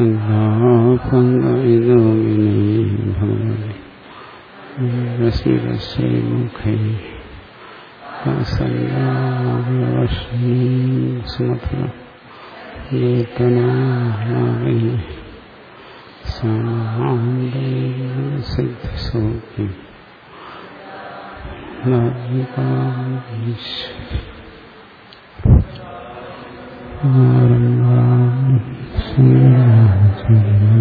സന്താപംഗൈതോമിനീ Bhagavathi രശ്മിരശ്രീമുഖൈ സന്താപവർഷണീം Mm-hmm.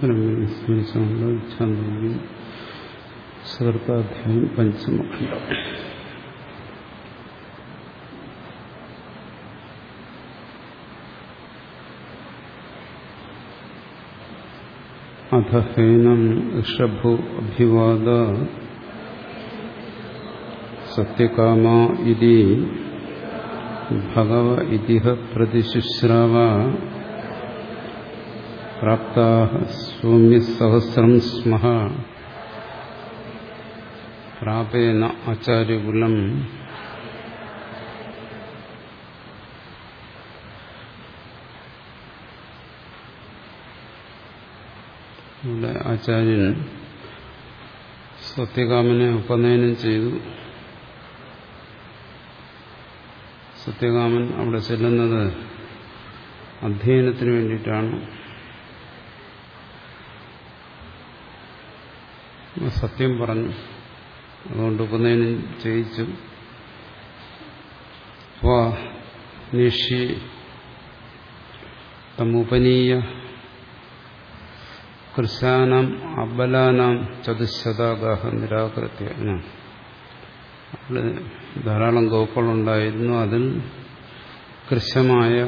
സ്മരിച്ചുകൊണ്ട് ഛാന്തോഗ്യം സകർത്താധ്യായം പഞ്ചമഖണ്ഡം അഥ ഹേനം ഋഷഭോ അഭിവാദ സത്യകാമ ഇതി ഭഗവ ഇതിഹ പ്രതിശുശ്രാവ പ്രാപ്താ സൗമ്യസഹസ്രം സ്മ പ്രാപേന ആചാര്യകുലം ഇവിടെ ആചാര്യൻ സത്യകാമനെ ഉപനയനം ചെയ്തു. സത്യകാമൻ അവിടെ ചെല്ലുന്നത് അധ്യയനത്തിന് വേണ്ടിയിട്ടാണ്. സത്യം പറഞ്ഞു. അതുകൊണ്ട് ഉപനയനം ചെയ്യിച്ചു. നിഷി തമുപനീയ കൃശാനാം അബലാനാം ചതുശതാഗാഹ നിരാകൃത്യ. ധാരാളം ഗോക്കളുണ്ടായിരുന്നു. അതിൽ കൃശമായ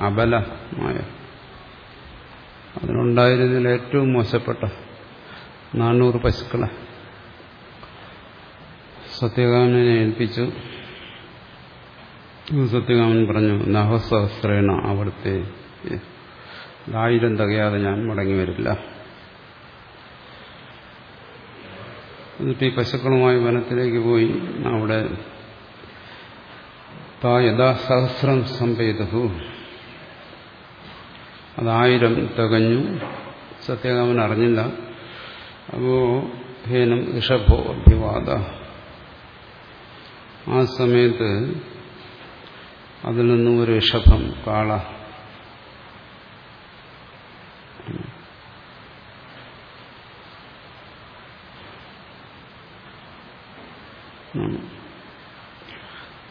അബലമായ. അതിനുണ്ടായിരുന്നതിൽ ഏറ്റവും മോശപ്പെട്ട നാനൂറ് പശുക്കളെ സത്യകാമനെ ഏൽപ്പിച്ചു. സത്യകാമൻ പറഞ്ഞു നഹസഹസ്രേണ അവിടുത്തെ ആയിരം തികയാതെ ഞാൻ മടങ്ങി വരില്ല. എന്നിട്ട് ഈ പശുക്കളുമായി വനത്തിലേക്ക് പോയി. അവിടെ താ യഥാസഹസ്രം സംപേതഹു അതായിരം തികഞ്ഞു. സത്യകാമൻ അറിഞ്ഞില്ല. അപ്പോ ഹേനം ഋഷഭോ അഭിവാദ ആ സമയത്ത് അതിൽ നിന്നും ഒരു ഋഷഭം കാള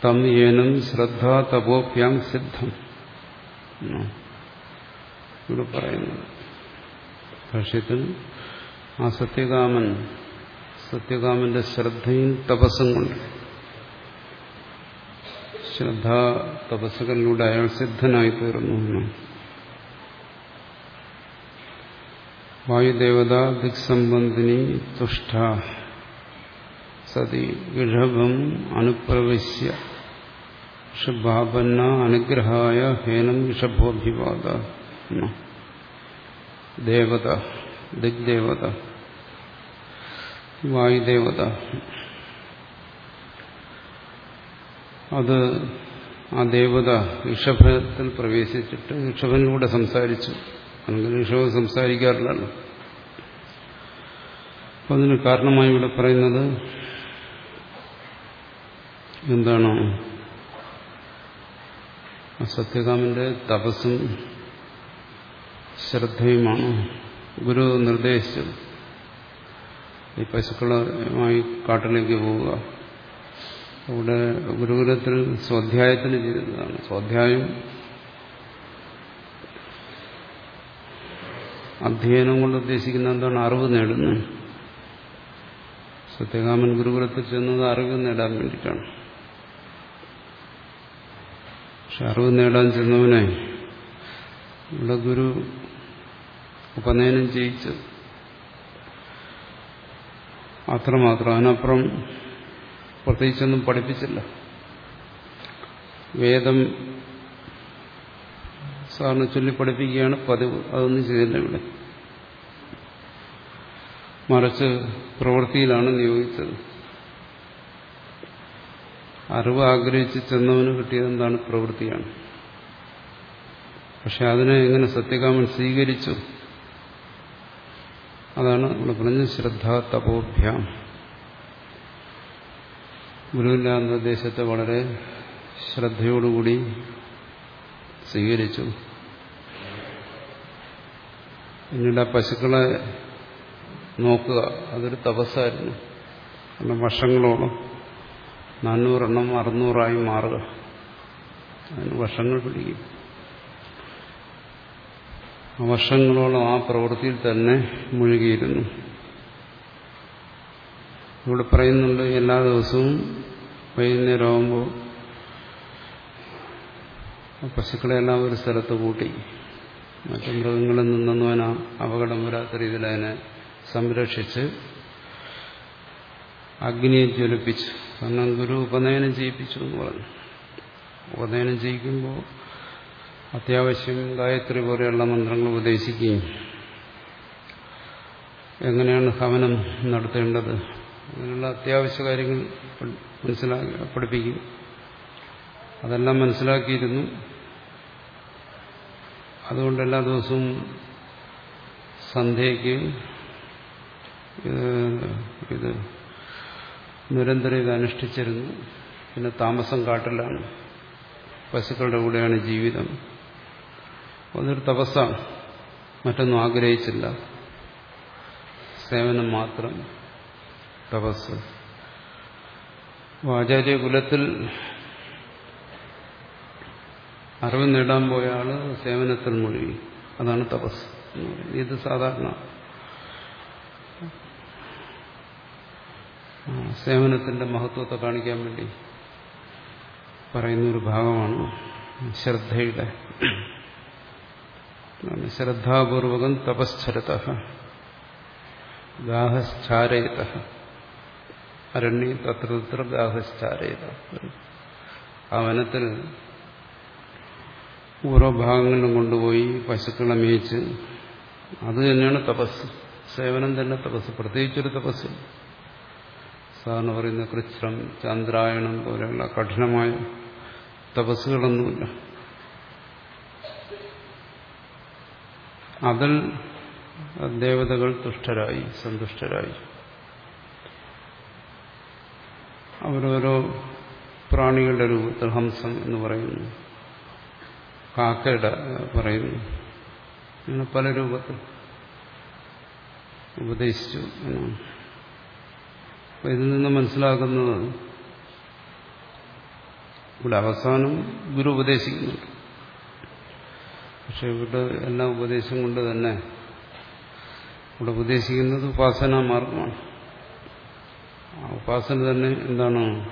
തം ഏനം ശ്രദ്ധ തപോപ്യാം സിദ്ധം ഇവിടെ പറയുന്നു. ഭാഷ്യത്തിൽ ആ സത്യകാമൻ സത്യകാമന്റെ ശ്രദ്ധയും തപസ്സും കൊണ്ട്. ശ്രദ്ധ തപസ്സുകളിലൂടെ അയാൾ സിദ്ധനായി തീർന്നു വായുദേവത ദിക്സംബന്ധിനി തുഷ്ട. സതി ഗൃഹം അനുപ്രവശ്യ. ഋഷഭാപന്ന അനുഗ്രഹായ ഹേനം ഋഷഭോഭിവാദ ദേവത. ദിഗ്ദേവത. വായുദേവത. അത് ആ ദേവത ഋഷഭത്തിൽ പ്രവേശിച്ചിട്ട് ഋഷഭനിലൂടെ സംസാരിച്ചു. അല്ലെങ്കിൽ ഋഷഭം സംസാരിക്കാറില്ലല്ലോ. അപ്പം അതിന് കാരണമായി ഇവിടെ പറയുന്നത് എന്താണ്? സത്യകാമന്റെ തപസ്സും ശ്രദ്ധയുമാണ്. ഗുരു നിർദ്ദേശിച്ചത്. ഈ പശുക്കളുമായി കാട്ടിലേക്ക് പോവുക. അവിടെ ഗുരുകുലത്തിൽ സ്വാധ്യായത്തിന് ചെയ്തതാണ് സ്വാധ്യായം അധ്യയനം കൊണ്ട് ഉദ്ദേശിക്കുന്ന എന്താണ്? അറിവ് നേടുന്നത് സത്യകാമൻ ഗുരുകുലത്തിൽ ചെന്നത് അറിവ് നേടാൻ വേണ്ടിയിട്ടാണ്. പക്ഷെ അറിവ് നേടാൻ ചെന്നവനെ ഇവിടെ ഗുരു ഉപനയനം ചെയ്യിച്ചു. അത്രമാത്രം അതിനപ്പുറം പ്രത്യേകിച്ചൊന്നും പഠിപ്പിച്ചില്ല. വേദം സാറിന് ചൊല്ലി പഠിപ്പിക്കുകയാണ് പതിവ്. അതൊന്നും ചെയ്തില്ല ഇവിടെ. മറിച്ച് പ്രവൃത്തിയിലാണ് നിയോഗിച്ചത്. അറിവ് ആഗ്രഹിച്ച് ചെന്നവന് കിട്ടിയത് എന്താണ് പ്രവൃത്തിയാണ്. പക്ഷെ അതിനെ എങ്ങനെ സത്യകാമൻ സ്വീകരിച്ചു? അതാണ് ഇവിടെ പറഞ്ഞത് ശ്രദ്ധ തപോഭ്യാം. ഗുരുവിന്റെ നിർദ്ദേശത്തെ വളരെ ശ്രദ്ധയോടുകൂടി സ്വീകരിച്ചു. പിന്നീട് ആ പശുക്കളെ നോക്കുക. അതൊരു തപസ്സായിരുന്നു. കാരണം വർഷങ്ങളോളം നാനൂറെണ്ണം അറുന്നൂറായി മാറുക. അതിന് വർഷങ്ങൾ പിടിക്കും. ആ വർഷങ്ങളോളം ആ പ്രവൃത്തിയിൽ തന്നെ മുഴുകിയിരുന്നു. ഇവിടെ പറയുന്നുണ്ട് എല്ലാ ദിവസവും വൈകുന്നേരമാകുമ്പോൾ പശുക്കളെല്ലാം ഒരു സ്ഥലത്ത് കൂട്ടി മറ്റു മൃഗങ്ങളിൽ നിന്നൊന്നും അതിന് അപകടം വരാത്ത രീതിയിൽ അതിനെ സംരക്ഷിച്ച് അഗ്നിയെ ജ്വലിപ്പിച്ചു കാരണം ഗുരു ഉപനയനം ചെയ്യിപ്പിച്ചു എന്ന് പറഞ്ഞു. ഉപനയനം ചെയ്യിക്കുമ്പോൾ അത്യാവശ്യം ഗായത്രി പോലെയുള്ള മന്ത്രങ്ങൾ ഉപദേശിക്കുകയും എങ്ങനെയാണ് ഹവനം നടത്തേണ്ടത്? അങ്ങനെയുള്ള അത്യാവശ്യ കാര്യങ്ങൾ മനസ്സിലാക്കി പഠിപ്പിക്കും. അതെല്ലാം മനസ്സിലാക്കിയിരുന്നു. അതുകൊണ്ട് എല്ലാ ദിവസവും സന്ധ്യയ്ക്ക് ഇത് നിരന്തരം ഇത് അനുഷ്ഠിച്ചിരുന്നു. പിന്നെ താമസം കാട്ടിലാണ്. പശുക്കളുടെ കൂടെയാണ് ജീവിതം. അതൊരു തപസ്സാണ്. മറ്റൊന്നും ആഗ്രഹിച്ചില്ല. സേവനം മാത്രം തപസ് ആചാര്യ കുലത്തിൽ അറിവ് നേടാൻ പോയ ആൾ സേവനത്തിൽ മുഴുകി. അതാണ് തപസ് ഇത് സാധാരണ സേവനത്തിന്റെ മഹത്വത്തെ കാണിക്കാൻ വേണ്ടി പറയുന്ന ഒരു ഭാഗമാണ്. ശ്രദ്ധയുടെ ശ്രദ്ധാപൂർവകം തപശ്ചരത. ഗാഹശ്ചാരയത. അരണ്യ തത്ര തത്ര ഗാഹശ്ചാരയത. ആ വനത്തിൽ ഓരോ ഭാഗങ്ങളിലും കൊണ്ടുപോയി പശുക്കളെ മേയിച്ച് അത് തന്നെയാണ് തപസ്. സേവനം തന്നെ തപസ്. പ്രത്യേകിച്ചൊരു തപസ്. സാധാരണ പറയുന്ന കൃച്ഛ്രം ചന്ദ്രായണം പോലെയുള്ള കഠിനമായ തപസ്സുകളൊന്നുമില്ല. അതിൽ ദേവതകൾ തുഷ്ടരായി സന്തുഷ്ടരായി. അവരോരോ പ്രാണികളുടെ രൂപത്തിൽ ഹംസം എന്ന് പറയുന്നു. കാക്കയുടെ പറയുന്നു. അങ്ങനെ പല രൂപത്തിൽ ഉപദേശിച്ചു ഇതിൽ നിന്ന് മനസ്സിലാക്കുന്നത് ഇവിടെ അവസാനം ഗുരു ഉപദേശിക്കുന്നുണ്ട്. പക്ഷെ ഇവിടെ എല്ലാ ഉപദേശം കൊണ്ട് തന്നെ ഇവിടെ ഉപദേശിക്കുന്നത് ഉപാസനാ മാർഗമാണ്. ആ ഉപാസന തന്നെ എന്താണ്?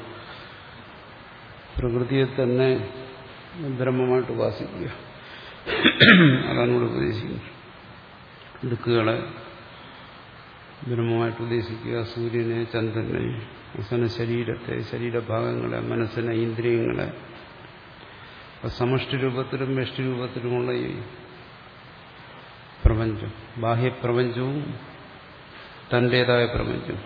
പ്രകൃതിയെ തന്നെ ബ്രഹ്മമായിട്ട് ഉപാസിക്കുക. അതാണ് ഇവിടെ ഉപദേശിക്കുന്നത് ഇടുക്കുകളെ ബ്രഹ്മമായിട്ട് ഉദ്ദേശിക്കുക. സൂര്യനെ ചന്ദ്രനെ അവസാന ശരീരത്തെ ശരീരഭാഗങ്ങളെ മനസ്സിനെ ഇന്ദ്രിയങ്ങളെ സമഷ്ടി രൂപത്തിലും വ്യഷ്ടി രൂപത്തിലുമുള്ള ഈ പ്രപഞ്ചം ബാഹ്യപ്രപഞ്ചവും തന്റെതായ പ്രപഞ്ചം.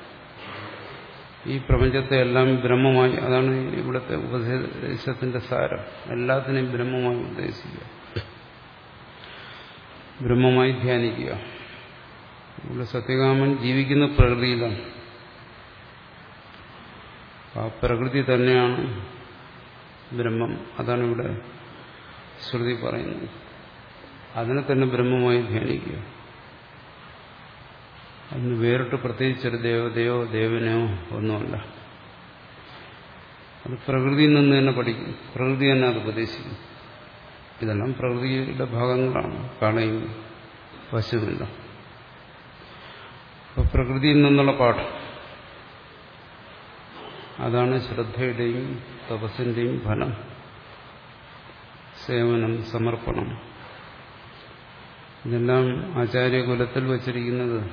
ഈ പ്രപഞ്ചത്തെ എല്ലാം ബ്രഹ്മമായി അതാണ് ഇവിടുത്തെ ഉപദേശത്തിന്റെ സാരം. എല്ലാത്തിനെയും ബ്രഹ്മമായി ഉദ്ദേശിക്കുക. ബ്രഹ്മമായി ധ്യാനിക്കുക. ഇവിടെ സത്യകാമൻ ജീവിക്കുന്ന പ്രകൃതിയിലാണ്. ആ പ്രകൃതി തന്നെയാണ് ബ്രഹ്മം. അതാണ് ഇവിടെ ശ്രുതി പറയുന്നത്. അതിനെ തന്നെ ബ്രഹ്മമായി ധ്യാനിക്കുക. അതിന് വേറിട്ട് പ്രത്യേകിച്ചൊരു ദേവതയോ ദേവനോ ഒന്നുമല്ല. അത് പ്രകൃതിയിൽ നിന്ന് തന്നെ പഠിക്കും. പ്രകൃതി തന്നെ അത് ഉപദേശിക്കും. ഇതെല്ലാം പ്രകൃതിയുടെ ഭാഗങ്ങളാണ്. കാണയും പശുവില്ല അപ്പൊ പ്രകൃതിയിൽ നിന്നുള്ള പാഠം. അതാണ് ശ്രദ്ധയുടെയും തപസ്സിന്റെയും ഫലം. സേവനം സമർപ്പണം. ഇതെല്ലാം ആചാര്യകുലത്തിൽ വച്ചിരിക്കുന്നത്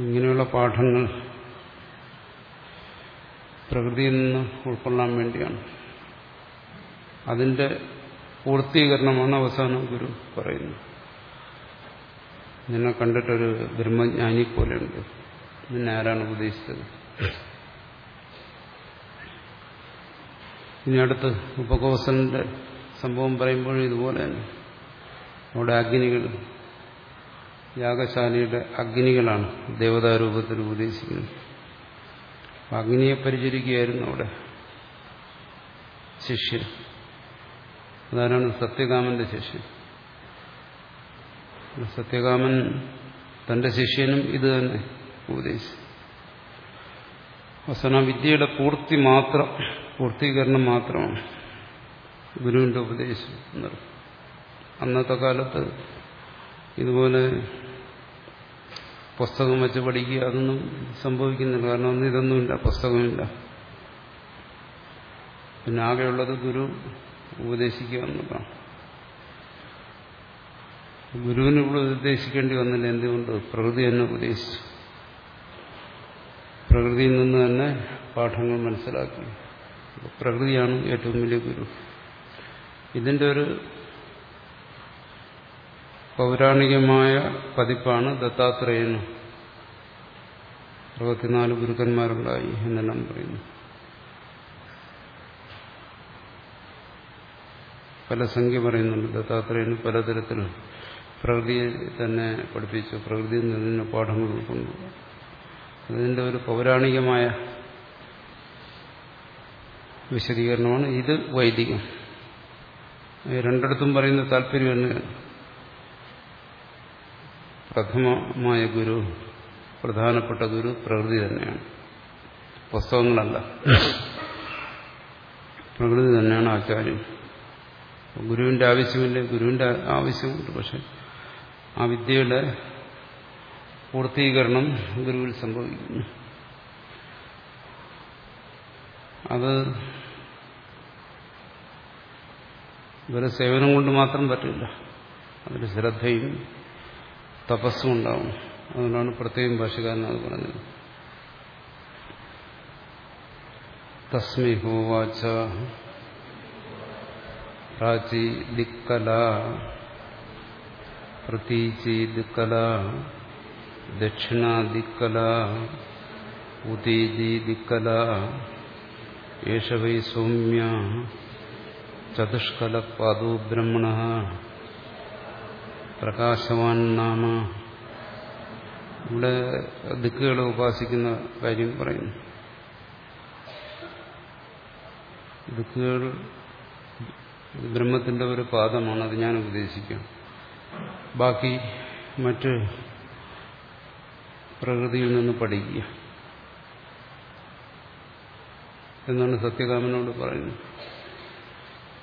ഇങ്ങനെയുള്ള പാഠങ്ങൾ പ്രകൃതിയിൽ നിന്ന് ഉൾക്കൊള്ളാൻ വേണ്ടിയാണ്. അതിന്റെ പൂർത്തീകരണമാണ് അവസാനം ഗുരു പറയുന്നത്. നിന്നെ കണ്ടിട്ടൊരു ബ്രഹ്മജ്ഞാനി പോലെയുണ്ട്. നിന്നെ ആരാണ് ഉപദേശിച്ചത്? ഇനി അടുത്ത് ഉപകോസന്റെ സംഭവം പറയുമ്പോഴും ഇതുപോലെ തന്നെ. അവിടെ അഗ്നികൾ യാഗശാലയുടെ അഗ്നികളാണ് ദേവതാരൂപത്തിൽ ഉപദേശിക്കുന്നത്. അഗ്നിയെ പരിചരിക്കുകയായിരുന്നു അവിടെ ശിഷ്യൻ. അതാരാണ്? സത്യകാമന്റെ ശിഷ്യൻ. സത്യകാമൻ തന്റെ ശിഷ്യനും ഇത് തന്നെ ഉപദേശിച്ചു. അവസാന വിദ്യയുടെ പൂർത്തി മാത്രം പൂർത്തീകരണം മാത്രമാണ് ഗുരുവിന്റെ ഉപദേശം അന്നത്തെ കാലത്ത് ഇതുപോലെ പുസ്തകം വെച്ച് പഠിക്കുക അതൊന്നും സംഭവിക്കുന്നില്ല. കാരണം ഒന്നും ഇതൊന്നുമില്ല പുസ്തകമില്ല. പിന്നെ ആകെയുള്ളത് ഗുരു ഉപദേശിക്കുക എന്നതാണ് ഗുരുവിന് ഉപദേശിക്കേണ്ടി വന്നില്ല. എന്തുകൊണ്ട്? പ്രകൃതി തന്നെ ഉപദേശിച്ചു. പ്രകൃതിയിൽ നിന്ന് തന്നെ പാഠങ്ങൾ മനസ്സിലാക്കി. പ്രകൃതിയാണ് ഏറ്റവും വലിയ ഗുരു. ഇതിന്റെ ഒരു പൗരാണികമായ പതിപ്പാണ് ദത്താത്രേയന് അറുപത്തിനാല് ഗുരുക്കന്മാരുണ്ടായി എന്നെല്ലാം പറയുന്നു പല സംഖ്യ പറയുന്നുണ്ട്. ദത്താത്രേയന് പലതരത്തിൽ പ്രകൃതിയെ തന്നെ പഠിപ്പിച്ചു. പ്രകൃതിയിൽ നിന്ന് പാഠങ്ങൾ ഉൾക്കൊണ്ടു. അതിന്റെ ഒരു പൗരാണികമായ വിശദീകരണമാണ്. ഇത് വൈദികം. രണ്ടിടത്തും പറയുന്ന താല്പര്യം തന്നെയാണ് പ്രഥമമായ ഗുരു പ്രധാനപ്പെട്ട ഗുരു പ്രകൃതി തന്നെയാണ്. പുസ്തകങ്ങളല്ല. പ്രകൃതി തന്നെയാണ് ആചാര്യം. ഗുരുവിന്റെ ആവശ്യമില്ല? ഗുരുവിന്റെ ആവശ്യമുണ്ട്. പക്ഷെ ആ വിദ്യയുടെ പൂർത്തീകരണം ഗുരുവിൽ സംഭവിക്കുന്നു. അത് ഇവരെ സേവനം കൊണ്ട് മാത്രം പറ്റില്ല. അതിൽ ശ്രദ്ധയും തപസ്സും ഉണ്ടാവും. അതുകൊണ്ടാണ് പ്രത്യേകം ഭാഷകാരൻ അത് പറഞ്ഞത്. തസ്മി ഹോവാച്ച പ്രാചി ദിക്കല. പ്രതീചി ദിക്കല. ദക്ഷിണാദിക്കല ഉദീജി ദിക്കല. യേശ വൈ സൗമ്യ. ചതുഷ്കലപാദോ ബ്രഹ്മണ പ്രകാശവാൻ നാമ ഇവിടെ ദിക്കുകളെ ഉപാസിക്കുന്ന കാര്യം പറയുന്നു. ദിക്കുകൾ ബ്രഹ്മത്തിന്റെ ഒരു പാദമാണ് അത് ഞാൻ ഉപദേശിക്കാം. ബാക്കി മറ്റ് പ്രകൃതിയിൽ നിന്ന് പഠിക്കുക. എന്നാണ് സത്യകാമനോട് പറയുന്നത്.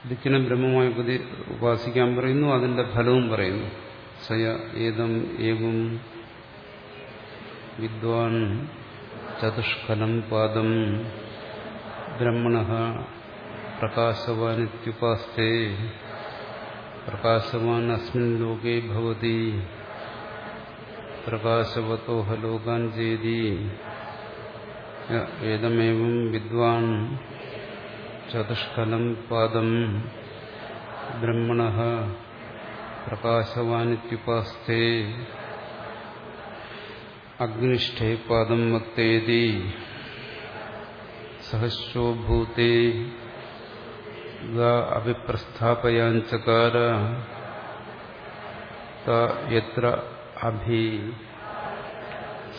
ദിക്കിനെ ബ്രഹ്മമായി ഉപാസിക്കാൻ പറയുന്നു അതിന്റെ ഫലവും പറയുന്നു. സയ ഏതം ഏകും വിദ്വാൻ ചതുഷ്കലം പാദം ബ്രഹ്മണ പ്രകാശവാനിത്യുപാസ്തേ. പ്രകാശവാൻ അസ്മിൻ ലോകേ ഭവതി. പ്രകാശവതോഹ ലോകാൻ ചേതി ഏതമേവം വിദ്വാൻ ചതുഷ്കലം പാദം ബ്രഹ്മണ പ്രകാശവാനിത്യുപാസ്തേ അഗ്നിഷ്ഠേ പാദം വക്തേതി സഹശോഭൂത്തെ അഭിപ്രസ്ഥാപയാഞ്ചകാര യത്ര അഭി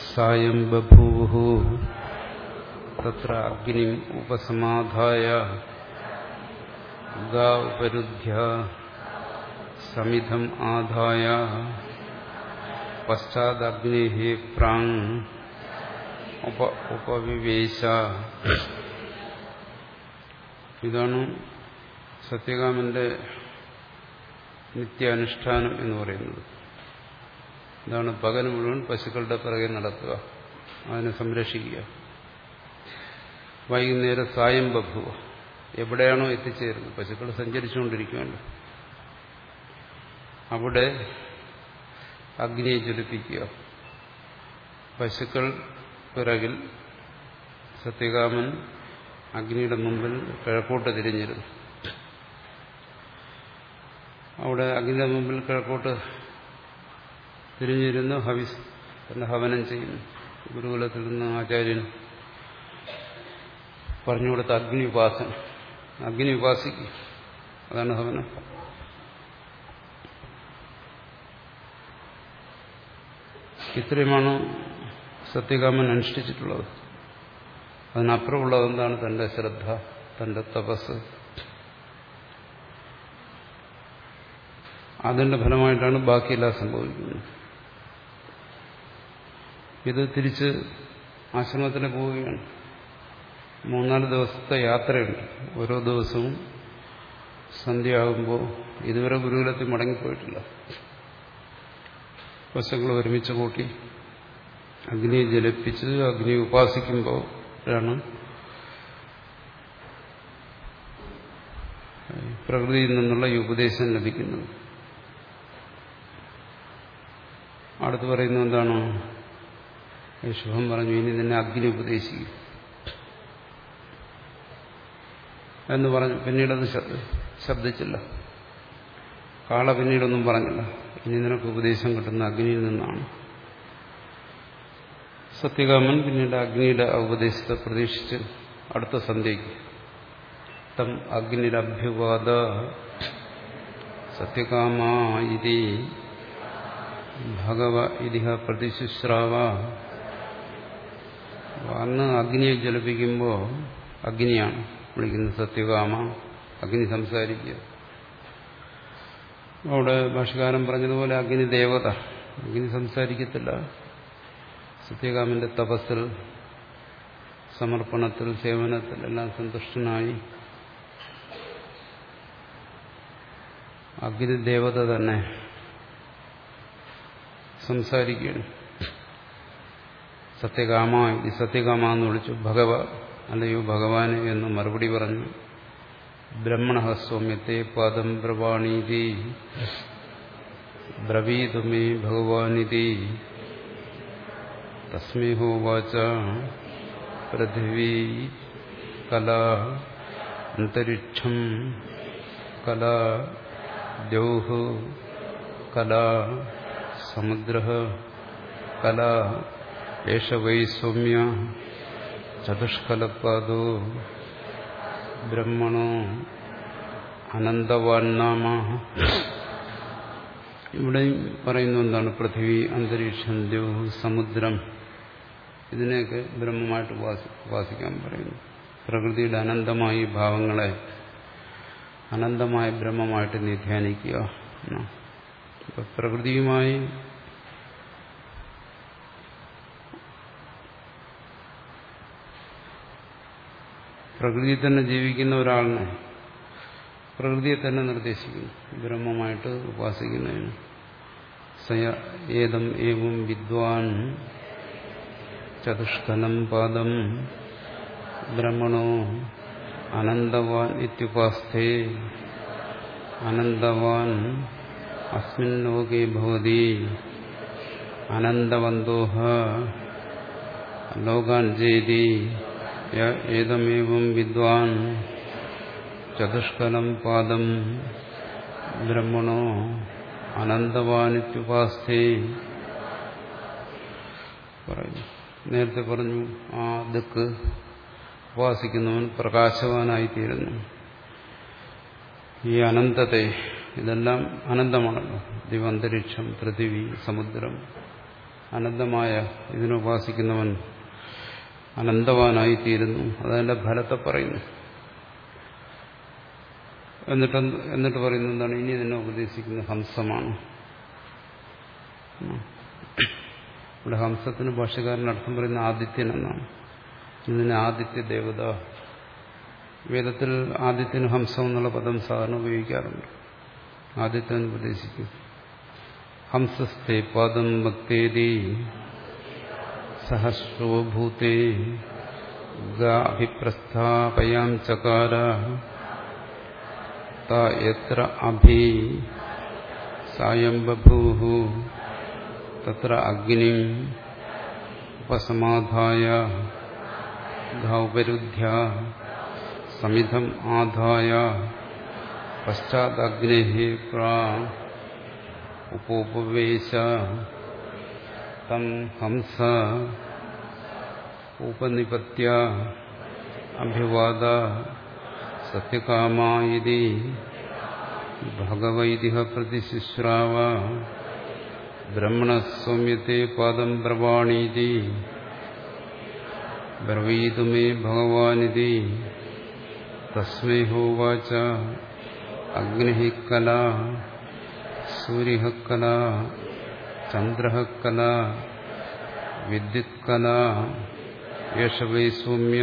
സായം ബഭൂവു തത്ര അഗ്നി ഉപസമാധായ ഗാ ഉപരുദ്ധ്യ സമിധം ആധായ പശ്ചാദഗ്നി പ്രാങ് ഉപ ഉപവിവേശ ഇതാണ് സത്യകാമന്റെ നിത്യാനുഷ്ഠാനം എന്ന് പറയുന്നത്. ഇതാണ് പകൽ മുഴുവൻ പശുക്കളുടെ പിറകെ നടത്തുക അതിനെ സംരക്ഷിക്കുക. വൈകുന്നേരം സായം ബഭുവ എവിടെയാണോ എത്തിച്ചേരുന്നത്. പശുക്കൾ സഞ്ചരിച്ചുകൊണ്ടിരിക്കുകയാണ് അവിടെ അഗ്നിയെ ജ്വലിപ്പിക്കുക. പശുക്കൾ പിറകിൽ സത്യകാമൻ അഗ്നിയുടെ മുമ്പിൽ കിഴക്കോട്ട് തിരിഞ്ഞിരുന്നു. അവിടെ അഗ്നിയുടെ മുമ്പിൽ കിഴക്കോട്ട് തിരിഞ്ഞിരുന്നു. ഹവിസ് എന്ന ഹവനം ചെയ്യുന്നു. ഗുരുകുലത്തിൽ നിന്ന് ആചാര്യൻ പറഞ്ഞുകൊടുത്ത അഗ്നി ഉപാസന അഗ്നി ഉപാസിക്കും അതാണ് ഹവനം ഇത്രയുമാണ് സത്യകാമൻ അനുഷ്ഠിച്ചിട്ടുള്ളത്. അതിനപ്പുറമുള്ളത് എന്താണ് തന്റെ ശ്രദ്ധ തന്റെ തപസ്. അതിന്റെ ഫലമായിട്ടാണ് ബാക്കിയെല്ലാം സംഭവിക്കുന്നത്. ഇത് തിരിച്ച് ആശ്രമത്തിന് പോവുകയാണ്. മൂന്നാൽ ദിവസത്തെ യാത്രയുണ്ട്. ഓരോ ദിവസവും സന്ധ്യയാകുമ്പോൾ ഇതുവരെ ഗുരുകുലത്തിൽ മടങ്ങിപ്പോയിട്ടില്ല. വശങ്ങൾ ഒരുമിച്ച് കൂട്ടി അഗ്നിയെ ജലിപ്പിച്ച് അഗ്നി ഉപാസിക്കുമ്പോൾ ആണ് പ്രകൃതിയിൽ നിന്നുള്ള ഈ ഉപദേശം ലഭിക്കുന്നത്. അടുത്ത് പറയുന്നത് എന്താണോ? ശുഭം പറഞ്ഞു ഇനി തന്നെ അഗ്നി ഉപദേശിക്കും. എന്ന് പറഞ്ഞു. പിന്നീടത് ശബ്ദിച്ചില്ല. കാള പിന്നീടൊന്നും പറഞ്ഞില്ല. ഇനി നിനക്ക് ഉപദേശം കിട്ടുന്ന അഗ്നിയിൽ നിന്നാണ്. സത്യകാമൻ പിന്നീട് അഗ്നിയുടെ ഉപദേശത്തെ പ്രതീക്ഷിച്ച് അടുത്ത സന്ധ്യയ്ക്ക്. തം അഗ്നിരഭ്യുവാദ സത്യകാമ ഇതി ഭഗവ ഇതിഹ പ്രതിശുശ്രാവ. അന്ന് അഗ്നിയെ ജ്വലിപ്പിക്കുമ്പോൾ അഗ്നിയാണ്. വിളിക്കുന്നത് സത്യകാമ അഗ്നി സംസാരിക്കുക. അവിടെ ഭാഷകാരം പറഞ്ഞതുപോലെ അഗ്നി ദേവത. അഗ്നി സംസാരിക്കത്തില്ല. സത്യകാമന്റെ തപസ്സിൽ സമർപ്പണത്തിൽ സേവനത്തിൽ എല്ലാം സന്തുഷ്ടനായി. അഗ്നി ദേവത തന്നെ സംസാരിക്കുകയാണ്. സത്യകാമ സത്യകാമ എന്ന് വിളിച്ചു. ഭഗവ അല്ലയോ ഭഗവാന് എന്ന് മറുപടി പറഞ്ഞു. ബ്രഹ്മണ സൗമ്യത്തെ പദം ബ്രവാണീതി. ബ്രവീതുമേ ഭഗവാനിതി. തസ്മേഹോവാച പൃഥിവീ കല അന്തരിക്ഷം കല ദ്യൗഹ് കല സമുദ്ര കല ഏഷ വൈ സൗമ്യ ചതുഷ്കലപാദോ ബ്രഹ്മണോ അനന്തവാൻ നാമ ഇവിടെയും പറയുന്ന എന്താണ്? പൃഥ്വി അന്തരീക്ഷം ദ്യൂഹ് സമുദ്രം ഇതിനെയൊക്കെ ബ്രഹ്മമായിട്ട് ഉപാസി ഉപാസിക്കാൻ പറയുന്നു. പ്രകൃതിയുടെ അനന്തമായ ഭാവങ്ങളെ അനന്തമായ ബ്രഹ്മമായിട്ട് നീ ധ്യാനിക്കുക പ്രകൃതിയുമായി പ്രകൃതിയിൽ തന്നെ ജീവിക്കുന്ന ഒരാളിനെ പ്രകൃതിയെ തന്നെ നിർദ്ദേശിക്കുന്നു. ബ്രഹ്മമായിട്ട് ഉപാസിക്കുന്നതിന്. സയ ഏതം ഏവം വിദ്വാൻ ചതുഷ്കലം പാദം ബ്രഹ്മണോ അനന്തവാൻ ഇത്യുപാസ്ഥേ അനന്തവാൻ അസ്മിൻ ലോകേ ഭവതി. അനന്തവന്തോഹ ലോകാൻ ജേതി ഏതമേവം വിദ്വാൻ ചതുഷ്കലം പാദം ബ്രഹ്മണോ അനന്തവാനിത്യുപാസ്ഥേ പറഞ്ഞു. നേരത്തെ പറഞ്ഞു ആ ദിക്ക് ഉപാസിക്കുന്നവൻ പ്രകാശവാനായിത്തീരുന്നു. ഈ അനന്തത്തെ ഇതെല്ലാം അനന്തമാണല്ലോ. ദിവന്തരീക്ഷം പൃഥിവി സമുദ്രം. അനന്തമായ ഇതിനുപാസിക്കുന്നവൻ അനന്തവാനായിത്തീരുന്നു. അതതിന്റെ ഫലത്തെ പറയുന്നു. എന്നിട്ട് എന്നിട്ട് പറയുന്നത് എന്താണ്? ഇനി നിന്നെ ഉപദേശിക്കുന്ന ഹംസമാണ്. ഇവിടെ ഹംസത്തിന് ഭാഷകാരൻ അർത്ഥം പറയുന്ന ആദിത്യൻ എന്നാണ്. ഇതിന് ആദിത്യ ദേവത. വേദത്തിൽ ആദിത്യന് ഹംസം എന്നുള്ള പദം സാധാരണ ഉപയോഗിക്കാറുണ്ട്. ആദിത്യൻ ഉപദേശിക്കും. ഹംസസ്തേ പദം ഭക്തേതി. സഹസ്രോഭൂതേ ഗാഭിപ്രസ്ഥാപയാം ചകാര യത്ര അഭി സായം ബഭൂ തത്ര അഗ്നിം ഉപസമാധായ ഘൗപരുദ്ധ്യ സമിധം ആധായ പശ്ചാദഗ്നേ പ്രാ ഉപോപവേശ തം ഹംസ ഉപനിപത്യ അഭിവാദ സത്യകാമായിതി ഭഗവൈതി പ്രതിശുശ്രാവ ബ്രഹ്മണസൗമ്യത്തെ പാദം പ്രവാണീതി ബ്രവീതു മേ ഭഗവാനിതി തസ്മൈ ഹോവാച അഗ്നി കല സൂര്യ കല ചന്ദ്ര കല വിദ്യുത് കല യേശ വൈ സൗമ്യ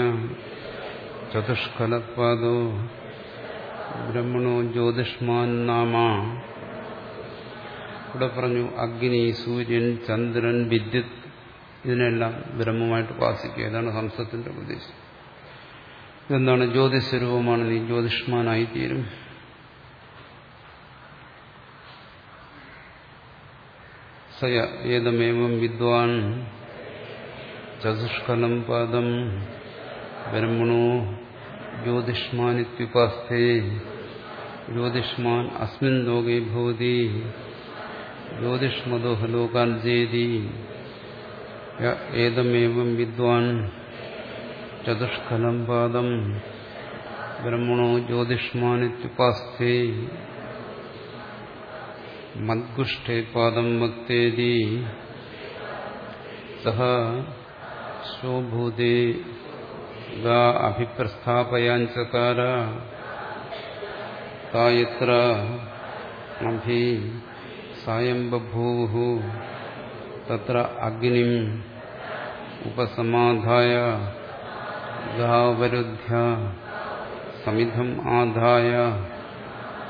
ബ്രഹ്മണോ ജ്യോതിഷ്മാൻ നാമ ഇവിടെ പറഞ്ഞു അഗ്നി സൂര്യൻ ചന്ദ്രൻ വിദ്യുത് ഇതിനെല്ലാം ബ്രഹ്മമായിട്ട് ഉപാസിക്കുക ഇതാണ് ഹംസത്തിന്റെ ഉപദേശം ഇതെന്താണ്? ജ്യോതിസ്വരൂപമാണ്. നീ ജ്യോതിഷ്മാനായി തീരും സയ ഏതമേവം വിദ്വാൻ ചതുഷ്കലം പാദം ബ്രഹ്മണോ ജ്യോതിഷ്മാനിത്യുപാസ്ഥേ ജ്യോതിഷ്മാൻ അസ്മിൻ ലോകേ ഭവതി ജ്യോതിഷ്മദോഹ ലോകാൻ ജേതി ഏതമേവം വിദ്വാൻ ചതുഷ്കലം പാദം ബ്രഹ്മണോ ജ്യോതിഷ്മാനിത്യുപാസ്ഥേ മദ്ഗുഷ്ഠേ പാദം ഭക്തേതി സഹ സ്വഭൂതേ ഗാ അഭിപ്രസ്ഥാപയാഞ്ചകാര തായത്ര അഭി സായം ബഭൂവു തത്ര അഗ്നിം ഉപസമാധായ ഗാവരുദ്ധ്യ സമിധം ആധായ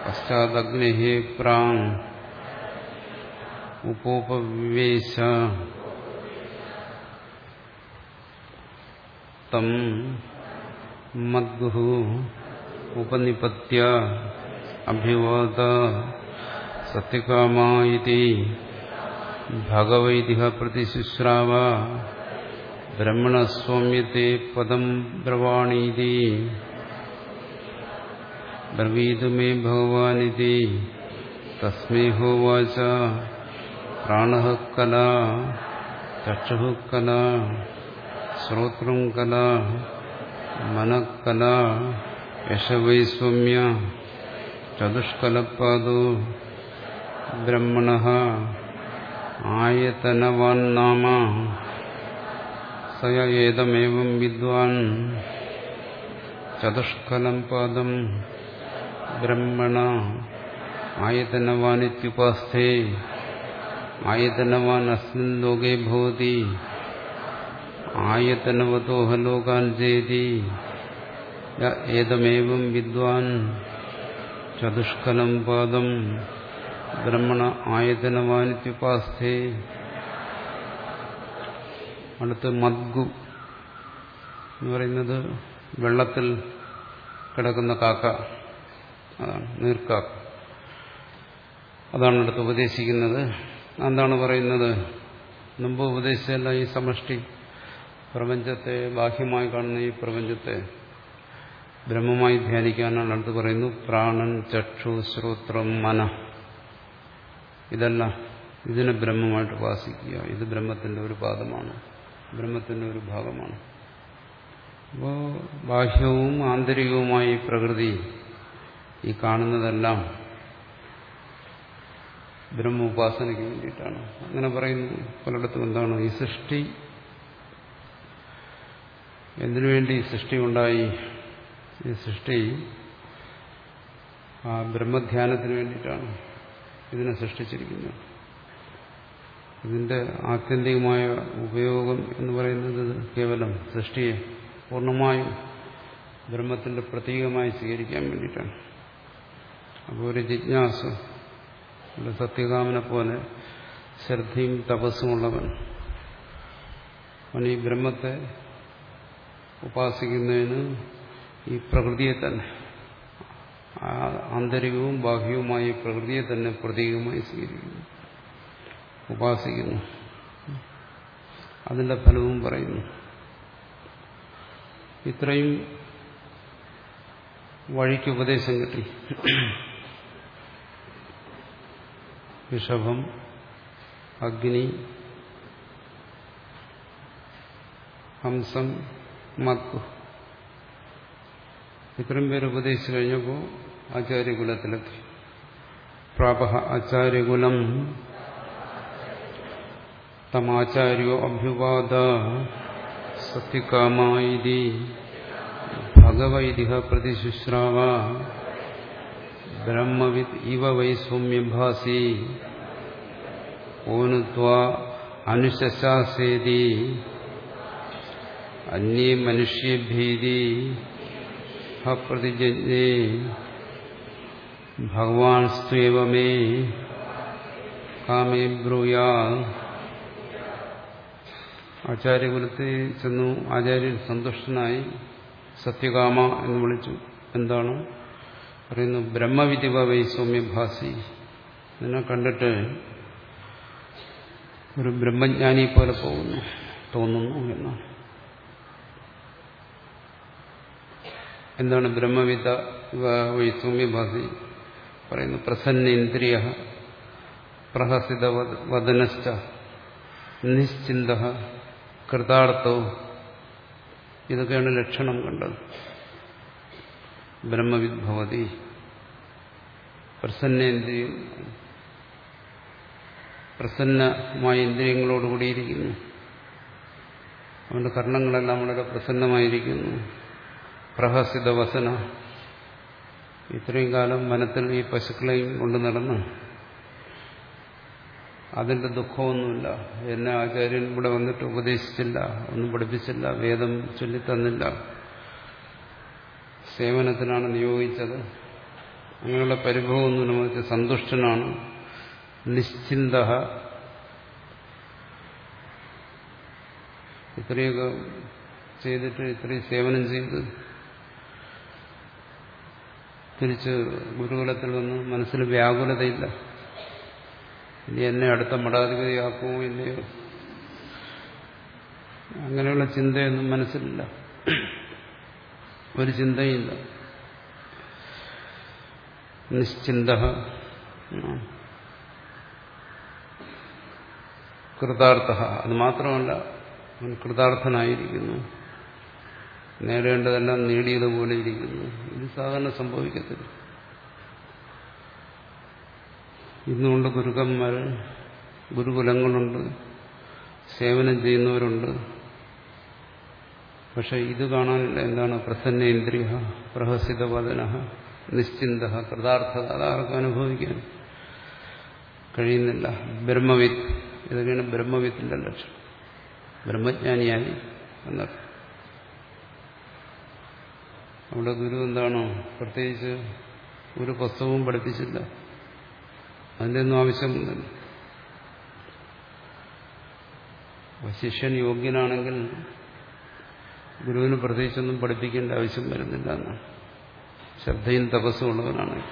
പശ്ചാദഗ്നി പ്രാങ് ഉപോപവിവേശ തം മദ്ഗുഹു ഉപനിപത്യ അഭിവാദ സത്യകാമായിതി ഭഗവൈതി പ്രതിശുശ്രാവ ബ്രഹ്മണസ്വാമ്യത്തെ പദം ബ്രവാണീതി ബ്രവീതു മേ ഭഗവാനിതി തസ്മൈ ഹോവാച പ്രാണ കല ചക്ഷു കല ശ്രോത്രം കല മനക്കല യശവൈസ്വമ്യ ചതുഷ്കലപ്പാദോ ബ്രഹ്മണ ആയതനവാൻ നാമ സയ ഏതമേവം വിദ്വാൻ ചതുഷ്കലം പാദം ബ്രഹ്മണ ആയതനവാനിത്യുപാസ്ഥേ ആയതനവാൻ അസ്മിൻ ലോകേ ഭവതി ആയതനവതോഹ ലോകാൻ ജേതി ഏതമേവം വിദ്വാൻ ചതുഷ്കലം പാദം ബ്രഹ്മണ ആയതനവാനിത്യുപാസ്ഥേ അടുത്ത് മദ്ഗു എന്ന് പറയുന്നത് വെള്ളത്തിൽ കിടക്കുന്ന കാക്ക. അതാണ് നീർക്കാക്ക. അതാണ് അടുത്ത് ഉപദേശിക്കുന്നത്. എന്താണ് പറയുന്നത്? മുമ്പ് ഉപദേശിച്ചല്ല ഈ സമഷ്ടി. പ്രപഞ്ചത്തെ ബാഹ്യമായി കാണുന്ന ഈ പ്രപഞ്ചത്തെ ബ്രഹ്മമായി ധ്യാനിക്കാനാണ് അടുത്ത് പറയുന്നു പ്രാണൻ ചക്ഷു ശ്രോത്രം മന. ഇതല്ല ഇതിനെ ബ്രഹ്മമായിട്ട് ഉപാസിക്കുക ഇത് ബ്രഹ്മത്തിന്റെ ഒരു പാദമാണ് ബ്രഹ്മത്തിന്റെ ഒരു ഭാഗമാണ്. അപ്പോൾ ബാഹ്യവും ആന്തരികവുമായ പ്രകൃതി ഈ കാണുന്നതെല്ലാം ബ്രഹ്മ ഉപാസനയ്ക്ക് വേണ്ടിയിട്ടാണ്. അങ്ങനെ പറയുന്നു പലയിടത്തും എന്താണ് ഈ സൃഷ്ടി? എന്തിനു വേണ്ടി സൃഷ്ടി ഉണ്ടായി? ഈ സൃഷ്ടി ആ ബ്രഹ്മധ്യാനത്തിന് വേണ്ടിയിട്ടാണ് ഇതിനെ സൃഷ്ടിച്ചിരിക്കുന്നത്. ഇതിന്റെ ആത്യന്തികമായ ഉപയോഗം എന്ന് പറയുന്നത് കേവലം സൃഷ്ടിയെ പൂർണമായും ബ്രഹ്മത്തിന്റെ പ്രതീകമായി സ്വീകരിക്കാൻ വേണ്ടിയിട്ടാണ്. അപ്പോൾ ഒരു ജിജ്ഞാസ സത്യകാമനെ പോലെ ശ്രദ്ധയും തപസ്സുമുള്ളവൻ അവൻ ഈ ബ്രഹ്മത്തെ ഉപാസിക്കുന്നതിന് ഈ പ്രകൃതിയെ തന്നെ ആന്തരികവും ബാഹ്യവുമായ പ്രകൃതിയെ തന്നെ പ്രതീകമായി സ്വീകരിക്കുന്നു ഉപാസിക്കുന്നു. അതിന്റെ ഫലവും പറയുന്നു. ഇത്രയും വഴിക്ക് ഉപദേശം കിട്ടി. ഋഷഭം അഗ്നി ഹംസം മത്തു ഇത്രയും പേര് ഉപദേശിച്ചു കഴിഞ്ഞപ്പോൾ ആചാര്യകുലത്തിലെത്തി പ്രാപ ആചാര്യകുലം തമാചാര്യോ അഭ്യുപാദ സത്യകാമായി ഭഗവൈതിഹ പ്രതിശുശ്രാവ ബ്രഹ്മവിത് ഇവ വൈ സൗമ്യഭാസി ഓനുത്വ അനുശാസേതി അന്യേ മനുഷ്യഭീതി പ്രതിജ്ഞേ ഭഗവാൻ സ്ത്വേവമേ കാമേ ബ്രൂയാ ആചാര്യകുലത്തിൽ ചെന്നു ആചാര്യൻ സന്തുഷ്ടനായി സത്യകാമ എന്ന് വിളിച്ചു. എന്താണ്? പറയുന്നു ബ്രഹ്മവിധിവ വൈ സൗമ്യഭാസി ഇതിനെ കണ്ടിട്ട് ഒരു ബ്രഹ്മജ്ഞാനി പോലെ പോകുന്നു തോന്നുന്നു എന്നാണ്. എന്താണ് ബ്രഹ്മവിധ വൈ സൗമ്യഭാസി പറയുന്നു പ്രസന്നേന്ദ്രിയ പ്രഹസിത വദനശ്ച നിശ്ചിന്ത കൃതാർത്ഥവും ഇതൊക്കെയാണ് ലക്ഷണം കണ്ടത്. ബ്രഹ്മവിദ് ഭവതി പ്രസന്നേന്ദ്രിയം പ്രസന്നമായ ഇന്ദ്രിയങ്ങളോടുകൂടിയിരിക്കുന്നു അവന്റെ കർണങ്ങളെല്ലാം വളരെ പ്രസന്നമായിരിക്കുന്നു. പ്രഹസിത വസന ഇത്രയും കാലം വനത്തിൽ ഈ പശുക്കളെയും കൊണ്ടു നടന്ന്. അതിന്റെ ദുഃഖമൊന്നുമില്ല. എന്നെ ആചാര്യൻ ഇവിടെ വന്നിട്ട് ഉപദേശിച്ചില്ല ഒന്നും പഠിപ്പിച്ചില്ല വേദം ചൊല്ലിത്തന്നില്ല. സേവനത്തിനാണ് നിയോഗിച്ചത്. അങ്ങനെയുള്ള പരിഭവമൊന്നും നമുക്ക് സന്തുഷ്ടനാണ്. നിശ്ചിന്ത ഇത്രയൊക്കെ ചെയ്തിട്ട് ഇത്രയും സേവനം ചെയ്ത് തിരിച്ച് ഗുരുകുലത്തിൽ വന്ന് മനസ്സിൽ വ്യാകുലതയില്ല. ഇനി എന്നെ അടുത്ത മഠാധിപതിയാക്കുമോ ഇല്ലയോ? അങ്ങനെയുള്ള ചിന്തയൊന്നും മനസ്സിലില്ല. ഒരു ചിന്തയില്ല. നിശ്ചിന്ത. കൃതാർത്ഥ. അത് മാത്രമല്ല കൃതാർത്ഥനായിരിക്കുന്നു. നേടേണ്ടതെല്ലാം നേടിയതുപോലെ ഇരിക്കുന്നു. ഇത് സാധാരണ സംഭവിക്കത്തില്ല. ഇന്നുകൊണ്ട് ഗുരുക്കന്മാർ ഗുരുകുലങ്ങളുണ്ട് സേവനം ചെയ്യുന്നവരുണ്ട്. പക്ഷെ ഇത് കാണാനില്ല എന്താണ് പ്രസന്നേന്ദ്രിയ പ്രഹസിതവദന നിശ്ചിന്ത കൃതാർത്ഥത അതാർക്കും അനുഭവിക്കാൻ കഴിയുന്നില്ല. ബ്രഹ്മവിത്ത് ഇതൊക്കെയാണ് ബ്രഹ്മവിത്തിന്റെ ലക്ഷ്യം. ബ്രഹ്മജ്ഞാനിയായി എന്നർത്ഥം അവിടെ ഗുരു എന്താണോ പ്രത്യേകിച്ച് ഒരു പുസ്തകവും പഠിപ്പിച്ചില്ല. അതിന്റെ ഒന്നും ആവശ്യമൊന്നുമില്ല ശിഷ്യൻ യോഗ്യനാണെങ്കിൽ ഗുരുവിന് പ്രത്യേകിച്ചൊന്നും പഠിപ്പിക്കേണ്ട ആവശ്യം വരുന്നില്ല എന്നാണ് ശ്രദ്ധയും തപസ്സും ഉള്ളവനാണ്.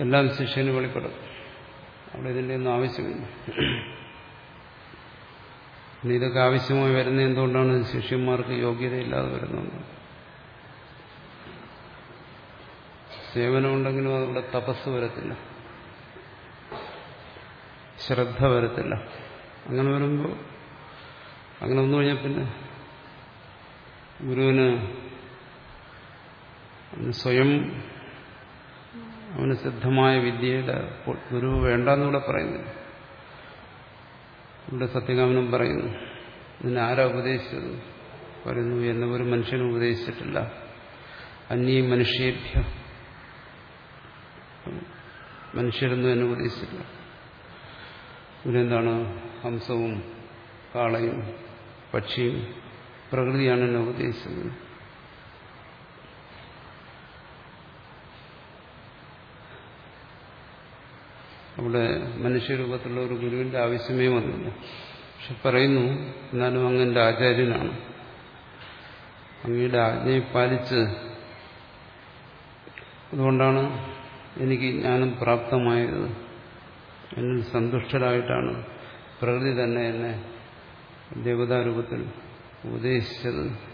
എല്ലാം ശിഷ്യന് വെളിപ്പെടും. അവിടെ ഇതിന്റെ ഒന്നും ആവശ്യമില്ല. പിന്നെ ഇതൊക്കെ ആവശ്യമായി വരുന്നത് എന്തുകൊണ്ടാണ്? ശിഷ്യന്മാർക്ക് യോഗ്യതയില്ലാതെ വരുന്നത്. സേവനമുണ്ടെങ്കിലും അവിടെ തപസ് വരത്തില്ല. ശ്രദ്ധ വരത്തില്ല. അങ്ങനെ വരുമ്പോൾ അങ്ങനെ വന്നു കഴിഞ്ഞാൽ പിന്നെ ഗുരുവിന് സ്വയം അവന് സിദ്ധമായ വിദ്യയുടെ ഗുരു വേണ്ടെന്നിവിടെ പറയുന്നില്ല. ഇവിടെ സത്യകാമനും പറയുന്നു. ഇതിനെ ആരാ ഉപദേശിച്ചത്? പറയുന്നു എന്നെ ഒരു മനുഷ്യനും ഉപദേശിച്ചിട്ടില്ല. അന്യ മനുഷ്യേഭ്യ. മനുഷ്യരൊന്നും എന്നെ ഉപദേശിച്ചിട്ടില്ല. എന്താണ്? ഹംസവും കാളയും പക്ഷിയും പ്രകൃതിയാണ് എന്നെ ഉപദേശിച്ചത്. അവിടെ മനുഷ്യരൂപത്തിലുള്ള ഒരു ഗുരുവിന്റെ ആവശ്യമേ വന്നില്ല. പക്ഷെ പറയുന്നു എന്നാലും അങ്ങന്റെ ആചാര്യനാണ്. അങ്ങയുടെ ആജ്ഞയെ പാലിച്ച് അതുകൊണ്ടാണ് എനിക്ക് ജ്ഞാനം പ്രാപ്തമായത്. എന്നിൽ സന്തുഷ്ടരായിട്ടാണ് പ്രകൃതി തന്നെ എന്നെ ദേവതാരൂപത്തിൽ ഉപദേശിച്ചത്.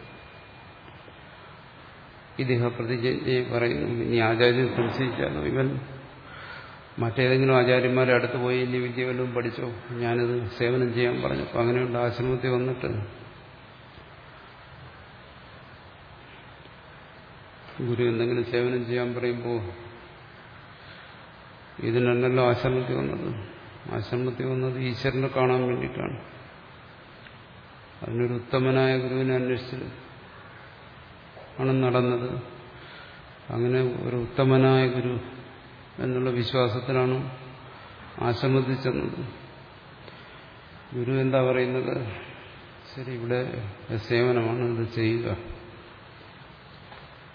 ഇദ്ദേഹം പ്രതിജ്ഞയെ പറയുന്നു ഇനി ആചാര്യൻ സംശയിച്ചാലോ? ഇവൻ മറ്റേതെങ്കിലും ആചാര്യന്മാരെ അടുത്ത് പോയി ഇനി വിദ്യ വല്ലതും പഠിച്ചോ? ഞാനിത് സേവനം ചെയ്യാൻ പറഞ്ഞപ്പോൾ അങ്ങനെയുള്ള ആശ്രമത്തിൽ വന്നിട്ട് ഗുരു എന്തെങ്കിലും സേവനം ചെയ്യാൻ പറയുമ്പോൾ ഇതിനല്ലല്ലോ ആശ്രമത്തിൽ വന്നത്. ആശ്രമത്തിൽ വന്നത് ഈശ്വരനെ കാണാൻ വേണ്ടിയിട്ടാണ്. അതിനൊരു ഉത്തമനായ ഗുരുവിനെ അന്വേഷിച്ച് ആണ് നടന്നത്. അങ്ങനെ ഒരു ഉത്തമനായ ഗുരു എന്നുള്ള വിശ്വാസത്തിലാണ് ആശ്രമത്തിൽ ചെന്നത്. ഗുരു എന്താ പറയുന്നത്? ശരി ഇവിടെ സേവനമാണ് ഇത് ചെയ്യുക.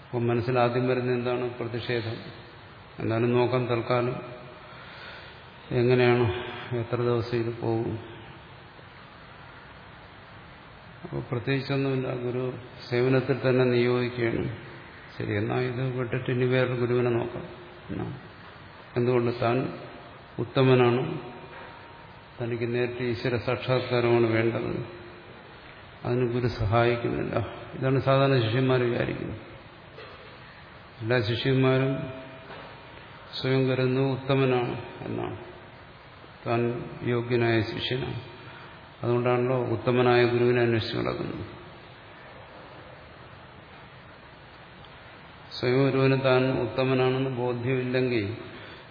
അപ്പം മനസ്സിലാദ്യം വരുന്ന എന്താണ് പ്രതിഷേധം? എന്തായാലും നോക്കാൻ തൽക്കാലം. എങ്ങനെയാണ് എത്ര ദിവസം ഇത് പോകും? അപ്പോൾ പ്രത്യേകിച്ചൊന്നുമില്ല. ഗുരു സേവനത്തിൽ തന്നെ നിയോഗിക്കുകയാണ്. ശരി എന്നാൽ ഇത് വിട്ടിട്ട് ഇനി വേറൊരു ഗുരുവിനെ നോക്കാം. എന്തുകൊണ്ട് താൻ ഉത്തമനാണ്? തനിക്ക് നേരിട്ട് ഈശ്വര സാക്ഷാത്കാരമാണ് വേണ്ടത്. അതിന് ഗുരു സഹായിക്കുന്നില്ല. ഇതാണ് സാധാരണ ശിഷ്യന്മാർ വിചാരിക്കുന്നത്. എല്ലാ ശിഷ്യന്മാരും സ്വയം കരുന്നു ഉത്തമനാണ് എന്നാണ്. താൻ യോഗ്യനായ ശിഷ്യനാണ്. അതുകൊണ്ടാണല്ലോ ഉത്തമനായ ഗുരുവിനെ അന്വേഷിച്ച് നടക്കുന്നത്. സ്വയം ഒരുവന് താൻ ഉത്തമനാണെന്ന് ബോധ്യമില്ലെങ്കിൽ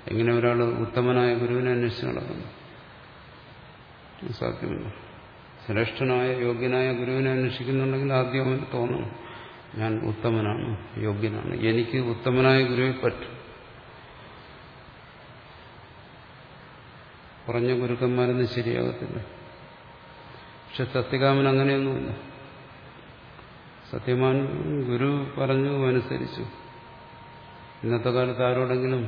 എങ്ങനെ ഒരാൾ ഉത്തമനായ ഗുരുവിനെ അന്വേഷിച്ച് നടക്കുന്നു? സാധ്യമല്ല. ശ്രേഷ്ഠനായ യോഗ്യനായ ഗുരുവിനെ അന്വേഷിക്കുന്നുണ്ടെങ്കിൽ ആദ്യം അവന് തോന്നണം ഞാൻ ഉത്തമനാണ് യോഗ്യനാണ് എനിക്ക് ഉത്തമനായ ഗുരുവെ പറ്റും. കുറഞ്ഞ ഗുരുക്കന്മാരൊന്നും ശരിയാകത്തില്ല. പക്ഷെ സത്യകാമൻ അങ്ങനെയൊന്നുമില്ല. സത്യമാൻ ഗുരു പറഞ്ഞു അനുസരിച്ചു. ഇന്നത്തെ കാലത്ത് ആരോടെങ്കിലും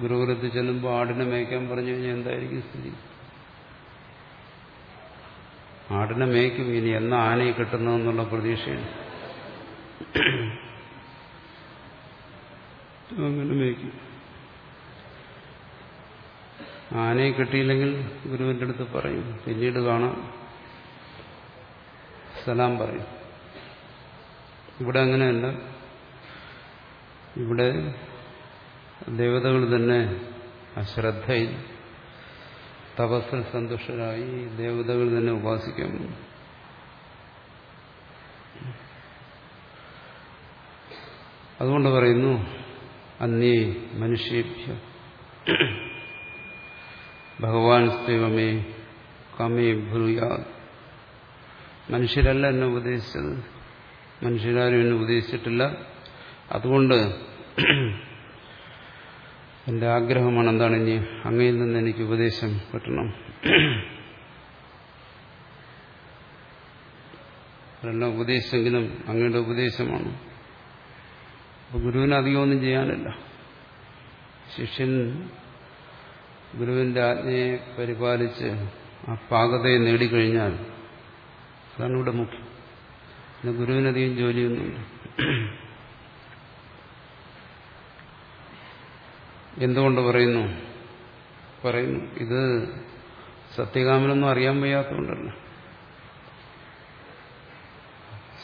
ഗുരുകുലത്തിൽ ചെല്ലുമ്പോൾ ആടിനെ മേയ്ക്കാൻ പറഞ്ഞു കഴിഞ്ഞാൽ എന്തായിരിക്കും സ്ഥിതി? ആടിനെ മേയ്ക്കും. ഇനി എന്നാ ആനയെ കിട്ടുന്നതെന്നുള്ള പ്രതീക്ഷയാണ് അങ്ങനെ മേയ്ക്കും. ആനയെ കിട്ടിയില്ലെങ്കിൽ ഗുരുവിന്റെ അടുത്ത് പറയും. പിന്നീട് കാണാം. സലാം പറയും. ഇവിടെ അങ്ങനെയല്ല. ഇവിടെ ദേവതകൾ തന്നെ അശ്രദ്ധയിൽ തപസ്സിൽ സന്തുഷ്ടരായി ദേവതകൾ തന്നെ ഉപാസിക്കാൻ അതുകൊണ്ട് പറയുന്നു അന്യേ മനുഷ്യേഭ്യ. ഭഗവാൻ സ്തേവമേ കമേ ഭൂയാ മനുഷ്യരല്ല എന്നെ ഉപദേശിച്ചത്. മനുഷ്യരാരും എന്നെ ഉപദേശിച്ചിട്ടില്ല. അതുകൊണ്ട് എന്റെ ആഗ്രഹമാണ് എന്താണ് ഇനി അങ്ങയിൽ നിന്ന് എനിക്ക് ഉപദേശം കിട്ടണം. അവരെല്ലാം ഉപദേശിച്ചെങ്കിലും അങ്ങയുടെ ഉപദേശമാണ്. അപ്പൊ ഗുരുവിന് അധികമൊന്നും ചെയ്യാനില്ല. ശിഷ്യൻ ഗുരുവിന്റെ ആജ്ഞയെ പരിപാലിച്ച് ആ പാകതയെ നേടിക്കഴിഞ്ഞാൽ അതാണ് ഇവിടെ മുഖ്യം. ഗുരുവിനധികം ജോലിയൊന്നുമില്ല. എന്തുകൊണ്ട് പറയുന്നു? പറയുന്നു ഇത് സത്യകാമനൊന്നും അറിയാൻ വയ്യാത്തതുകൊണ്ടല്ല.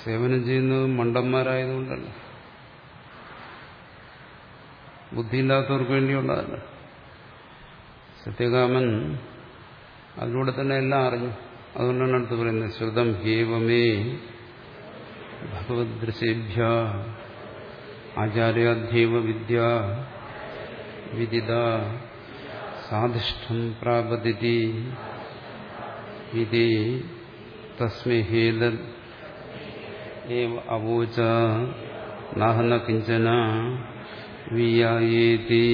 സേവനം ചെയ്യുന്നത് മണ്ടന്മാരായതുകൊണ്ടല്ല. ബുദ്ധിയില്ലാത്തവർക്ക് വേണ്ടിയുള്ളതല്ല. സത്യകാമൻ അതിലൂടെ തന്നെ എല്ലാം അറിഞ്ഞു. അതുകൊണ്ടാണ് അടുത്ത് പറയുന്നത് ശ്രുതം ഹേവമേ ഭഗവദ്ദൃശേഭ്യ ആചാര്യാധ്യവ വിദ്യ വിദിത സാധിഷ്ഠം പ്രാപതിഥി ഇതി തസ്മൈ ഹേത അവോച നഹന കിഞ്ചന വിയായേതി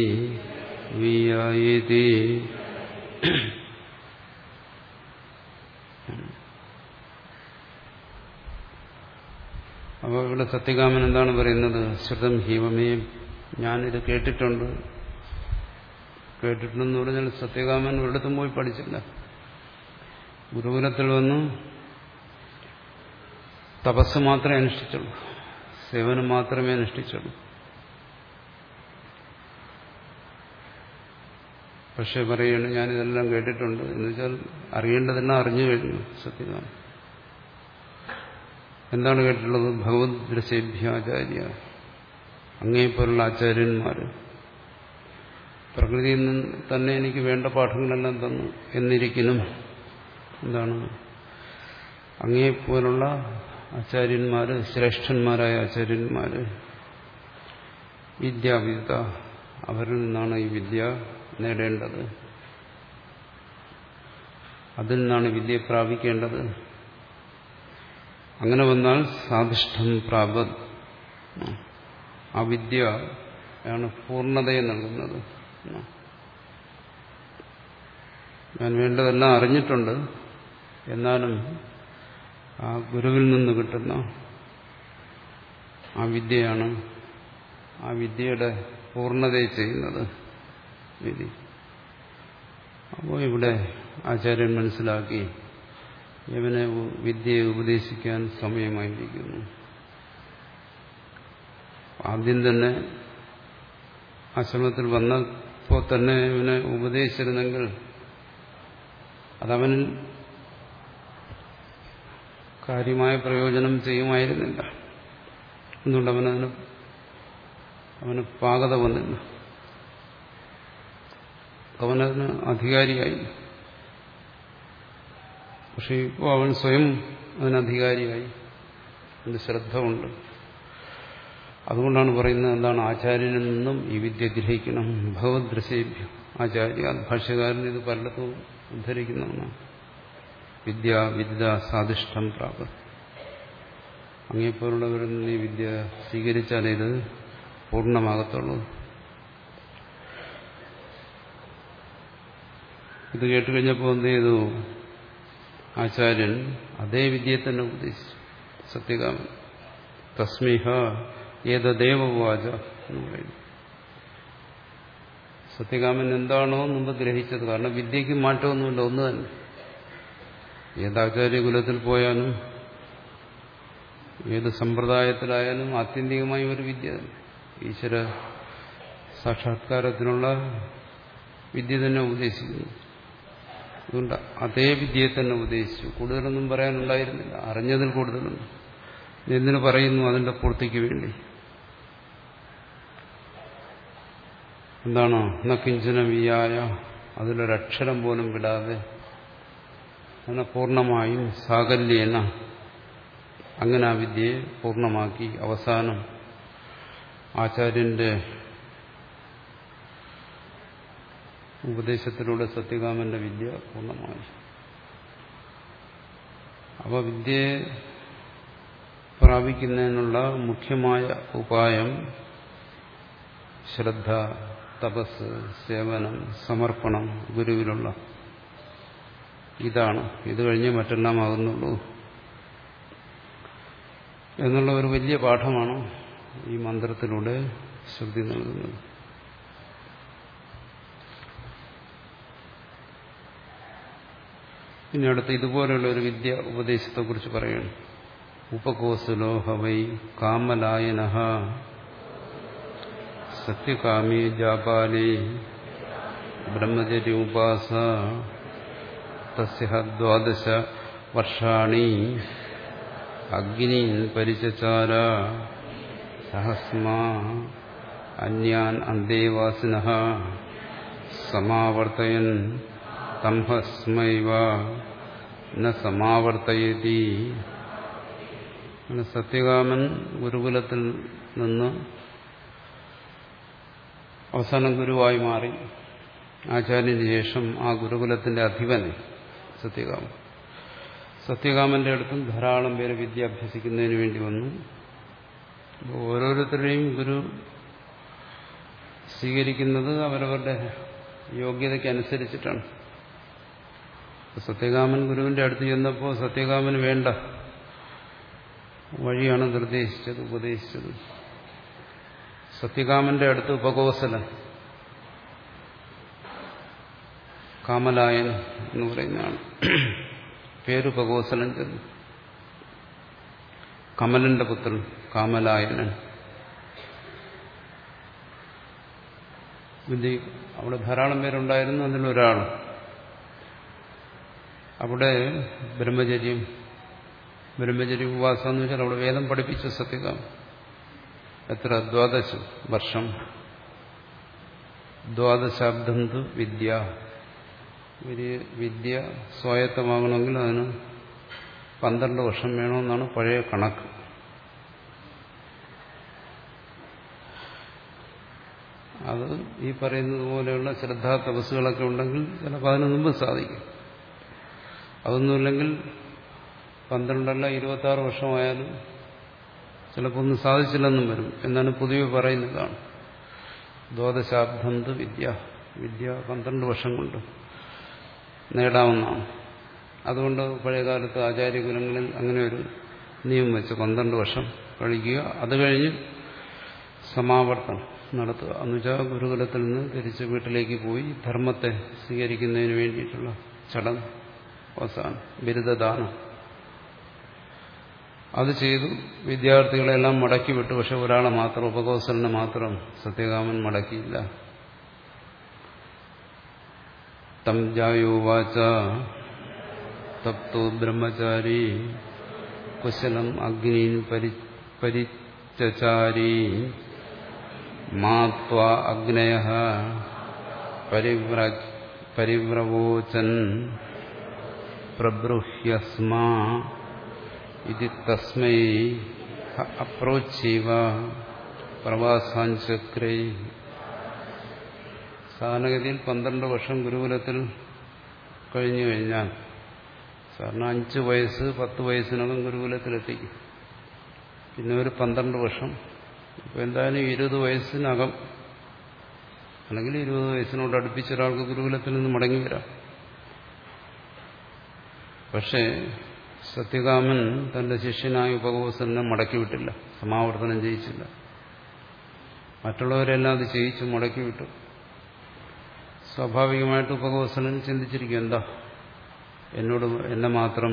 അപ്പോൾ ഇവിടെ സത്യകാമൻ എന്താണ് പറയുന്നത്? ശ്രുതം ഹീമമേ ഞാനിത് കേട്ടിട്ടുണ്ട്. കേട്ടിട്ടുണ്ടെന്ന് പറഞ്ഞാൽ സത്യകാമൻ ഒരിടത്തും പോയി പഠിച്ചില്ല. ഗുരുകുലത്തിൽ വന്നു. തപസ് മാത്രമേ അനുഷ്ഠിച്ചുള്ളൂ. സേവനം മാത്രമേ അനുഷ്ഠിച്ചുള്ളൂ. പക്ഷെ പറയുകയാണ് ഞാനിതെല്ലാം കേട്ടിട്ടുണ്ട്. എന്ന് വെച്ചാൽ അറിയേണ്ടതെല്ലാം അറിഞ്ഞു കഴിഞ്ഞു സത്യമാണ്. എന്താണ് കേട്ടിട്ടുള്ളത്? ഭഗവത് ദൃശ്യഭ്യാചാര്യ അങ്ങേപ്പോലുള്ള ആചാര്യന്മാർ പ്രകൃതിയിൽ നിന്ന് തന്നെ എനിക്ക് വേണ്ട പാഠങ്ങളെല്ലാം തന്നു എന്നിരിക്കലും എന്താണ്? അങ്ങേപ്പോലുള്ള ആചാര്യന്മാർ ശ്രേഷ്ഠന്മാരായ ആചാര്യന്മാർ വിദ്യാവിദ്യ അവരിൽ നിന്നാണ് ഈ വിദ്യ നേടേണ്ടത്. അതിൽ നിന്നാണ് വിദ്യ പ്രാപിക്കേണ്ടത്. അങ്ങനെ വന്നാൽ സാധിഷ്ഠം പ്രാപത്. ആ വിദ്യ ആണ് പൂർണതയെ നൽകുന്നത്. ഞാൻ വേണ്ടതെല്ലാം അറിഞ്ഞിട്ടുണ്ട്. എന്നാലും ആ ഗുരുവിൽ നിന്ന് കിട്ടുന്ന ആ വിദ്യയാണ് ആ വിദ്യയുടെ പൂർണതയെ ചെയ്യുന്നത്. വിധി അപ്പോൾ ഇവിടെ ആചാര്യൻ മനസ്സിലാക്കി ഇവനെ വിദ്യയെ ഉപദേശിക്കാൻ സമയമായിരിക്കുന്നു. ആദ്യം തന്നെ ആശ്രമത്തിൽ വന്നപ്പോൾ തന്നെ ഇവനെ ഉപദേശിച്ചിരുന്നെങ്കിൽ അതവനിൽ കാര്യമായ പ്രയോജനം ചെയ്യുമായിരുന്നില്ല. എന്തുകൊണ്ട് അവനതിന് അവന് പാകത വന്നില്ല. അവനതിന് അധികാരിയായി. പക്ഷെ ഇപ്പോൾ അവൻ സ്വയം അതിനധികാരിയായി. അതിന് ശ്രദ്ധ ഉണ്ട് അതുകൊണ്ടാണ് പറയുന്നത് എന്താണ്? ആചാര്യനിൽ നിന്നും ഈ വിദ്യ ഗ്രഹിക്കണം. ഭഗവത് ആചാര്യ ഭാഷ്യകാരൻ ഇത് പലയിടത്തും ഉദ്ധരിക്കുന്ന വിദ്യ വിദ്യ സാധിഷ്ഠം പ്രാപ അങ്ങേപ്പോലുള്ളവരിൽ നിന്ന് ഈ വിദ്യ സ്വീകരിച്ചാലേ ഇത് പൂർണമാകത്തുള്ളൂ. ഇത് കേട്ടുകഴിഞ്ഞപ്പോൾ എന്ത് ചെയ്തു? ആചാര്യൻ അതേ വിദ്യയെ തന്നെ ഉപദേശിച്ചു. സത്യകാമൻ തസ്മിഹ ഏതദേവവാച എന്ന് പറയുന്നു. സത്യകാമൻ എന്താണോ മുമ്പ് ഗ്രഹിച്ചത്. കാരണം വിദ്യയ്ക്ക് മാറ്റമൊന്നുമില്ല ഒന്ന് തന്നെ. ഏതാചാര്യ കുലത്തിൽ പോയാലും ഏത് സമ്പ്രദായത്തിലായാലും ആത്യന്തികമായി ഒരു വിദ്യ തന്നെ. ഈശ്വര സാക്ഷാത്കാരത്തിനുള്ള വിദ്യ തന്നെ ഉപദേശിക്കുന്നു. അതുകൊണ്ട് അതേ വിദ്യയെ തന്നെ ഉപദേശിച്ചു. കൂടുതലൊന്നും പറയാനുണ്ടായിരുന്നില്ല. അറിഞ്ഞതിൽ കൂടുതലൊന്നും എന്തിനു പറയുന്നു അതിന്റെ പൂർത്തിക്ക് വേണ്ടി? എന്താണോ? നക്കിഞ്ചന വിയായ അതിലൊരക്ഷരം പോലും വിടാതെ അങ്ങനെ പൂർണമായും സാകല്യേന അങ്ങനെ ആ വിദ്യയെ പൂർണമാക്കി അവസാനം ആചാര്യന്റെ ഉപദേശത്തിലൂടെ സത്യകാമന്റെ വിദ്യ പൂർണമായി. അപ്പോൾ വിദ്യയെ പ്രാപിക്കുന്നതിനുള്ള മുഖ്യമായ ഉപായം ശ്രദ്ധ തപസ് സേവനം സമർപ്പണം ഗുരുവിനുള്ള ഇതാണ്. ഇത് കഴിഞ്ഞ് മറ്റെല്ലാം ആകുന്നുള്ളൂ എന്നുള്ള ഒരു വലിയ പാഠമാണ് ഈ മന്ത്രത്തിലൂടെ ശ്രുതി നൽകുന്നത്. ഇനി അടുത്ത് ഇതുപോലെയുള്ള ഒരു വിദ്യ ഉപദേശത്തെക്കുറിച്ച് പറയുന്നു ഉപകോസുലോ ലോഹവൈ കാമലായന സത്യകാമി ജാപാലി ബ്രഹ്മചര്യ ഉപാസ തസ്യദ്വാദശ വർഷാണി. അഗ്നി പരിചാര സഹസ്മാ അന്യാൻ അന്തേവാസിന സമാവർത്തയൻ സമാവർത്തയതി. സത്യകാമൻ ഗുരുകുലത്തിൽ നിന്ന് അവസാനം ഗുരുവായി മാറി. ആചാര്യന് ശേഷം ആ ഗുരുകുലത്തിന്റെ അധിപൻ സത്യകാമൻ. സത്യകാമന്റെ അടുത്തും ധാരാളം പേര് വിദ്യ അഭ്യസിക്കുന്നതിന് വേണ്ടി വന്നു. ഓരോരുത്തരുടെയും ഗുരു സ്വീകരിക്കുന്നത് അവരവരുടെ യോഗ്യതയ്ക്കനുസരിച്ചിട്ടാണ്. സത്യകാമൻ ഗുരുവിന്റെ അടുത്ത് ചെന്നപ്പോൾ സത്യകാമന് വേണ്ട. വഴിയാണ് നിർദ്ദേശിച്ചത് ഉപദേശിച്ചത്. സത്യകാമന്റെ അടുത്ത് ഉപകോസലൻ കാമലായൻ എന്ന് പറയുന്നതാണ് പേര് ഉപകോസലൻ ചെന്നു കമലന്റെ പുത്രൻ കാമലായനൻ. അവിടെ ധാരാളം പേരുണ്ടായിരുന്നു അതിലൊരാൾ അവിടെ ബ്രഹ്മചര്യം ബ്രഹ്മചര്യ ഉപവാസം എന്ന് വെച്ചാൽ അവിടെ വേദം പഠിപ്പിച്ച സത്യകാം എത്ര? ദ്വാദശ വർഷം. ദ്വാദശാബ്ദന്തു വിദ്യ. വിദ്യ സ്വായത്തമാകണമെങ്കിൽ അതിന് പന്ത്രണ്ട് വർഷം വേണമെന്നാണ് പഴയ കണക്ക്. അത് ഈ പറയുന്നത് പോലെയുള്ള ശ്രദ്ധാ തപസ്സുകളൊക്കെ ഉണ്ടെങ്കിൽ ചിലപ്പോൾ അതിനു മുമ്പ് സാധിക്കും. അതൊന്നുമില്ലെങ്കിൽ പന്ത്രണ്ടല്ല ഇരുപത്തി ആറ് വർഷമായാലും ചിലപ്പോൾ ഒന്നും സാധിച്ചില്ലെന്നും വരും എന്നാണ് പൊതുവെ പറയുന്നതാണ്. ദ്വാദശാബ്ദന്ത് വിദ്യ. വിദ്യ പന്ത്രണ്ട് വർഷം കൊണ്ട് നേടാവുന്നതാണ്. അതുകൊണ്ട് പഴയകാലത്ത് ആചാര്യകുലങ്ങളിൽ അങ്ങനെ ഒരു നിയമം വെച്ച് പന്ത്രണ്ട് വർഷം കഴിക്കുക. അത് കഴിഞ്ഞ് സമാവർത്തനം നടത്തുക. എന്നുവെച്ചാൽ ഗുരുകുലത്തിൽ നിന്ന് തിരിച്ച് വീട്ടിലേക്ക് പോയി ധർമ്മത്തെ സ്വീകരിക്കുന്നതിന് വേണ്ടിയിട്ടുള്ള ചടങ്ങ് അവസാനം. ബിരുദദാനം. അത് ചെയ്തു. വിദ്യാർത്ഥികളെല്ലാം മടക്കി വിട്ടു പക്ഷെ ഒരാളെ മാത്രം ഉപകോസലിനെ മാത്രം സത്യകാമൻ മടക്കിയില്ല. തം ജായോവാച തപ്തോ ബ്രഹ്മചാരി കുശലം അഗ്നീൻ പരി പരിചാരി മാത്വ അഗ്നയ പരിവ്ര പരിവ്രവോചൻ. പ്രബൃഹ്യസ്മാ ഇതി തസ്മൈ അപ്രോച്ചീവ പ്രവാസാഞ്ചക്രൈ. സാധാരണഗതിയിൽ പന്ത്രണ്ട് വർഷം ഗുരുകുലത്തിൽ കഴിഞ്ഞു കഴിഞ്ഞാൽ സാധാരണ അഞ്ച് വയസ്സ് പത്ത് വയസ്സിനകം ഗുരുകുലത്തിലെത്തിക്കും പിന്നെ ഒരു പന്ത്രണ്ട് വർഷം. ഇപ്പോൾ എന്തായാലും ഇരുപത് വയസ്സിനകം അല്ലെങ്കിൽ ഇരുപത് വയസ്സിനോട് അടുപ്പിച്ച ഒരാൾക്ക് ഗുരുകുലത്തിൽ നിന്ന് മടങ്ങി വരാം. പക്ഷേ സത്യകാമൻ തന്റെ ശിഷ്യനായ ഉപകോസനെ മടക്കി വിട്ടില്ല സമാവർത്തനം ചെയ്യിച്ചില്ല മറ്റുള്ളവരെല്ലാം അത് ചെയ്യിച്ചു മുടക്കി വിട്ടു സ്വാഭാവികമായിട്ട് ഉപകോസലൻ ചിന്തിച്ചിരിക്കും എന്താ? എന്നോട് എന്നെ മാത്രം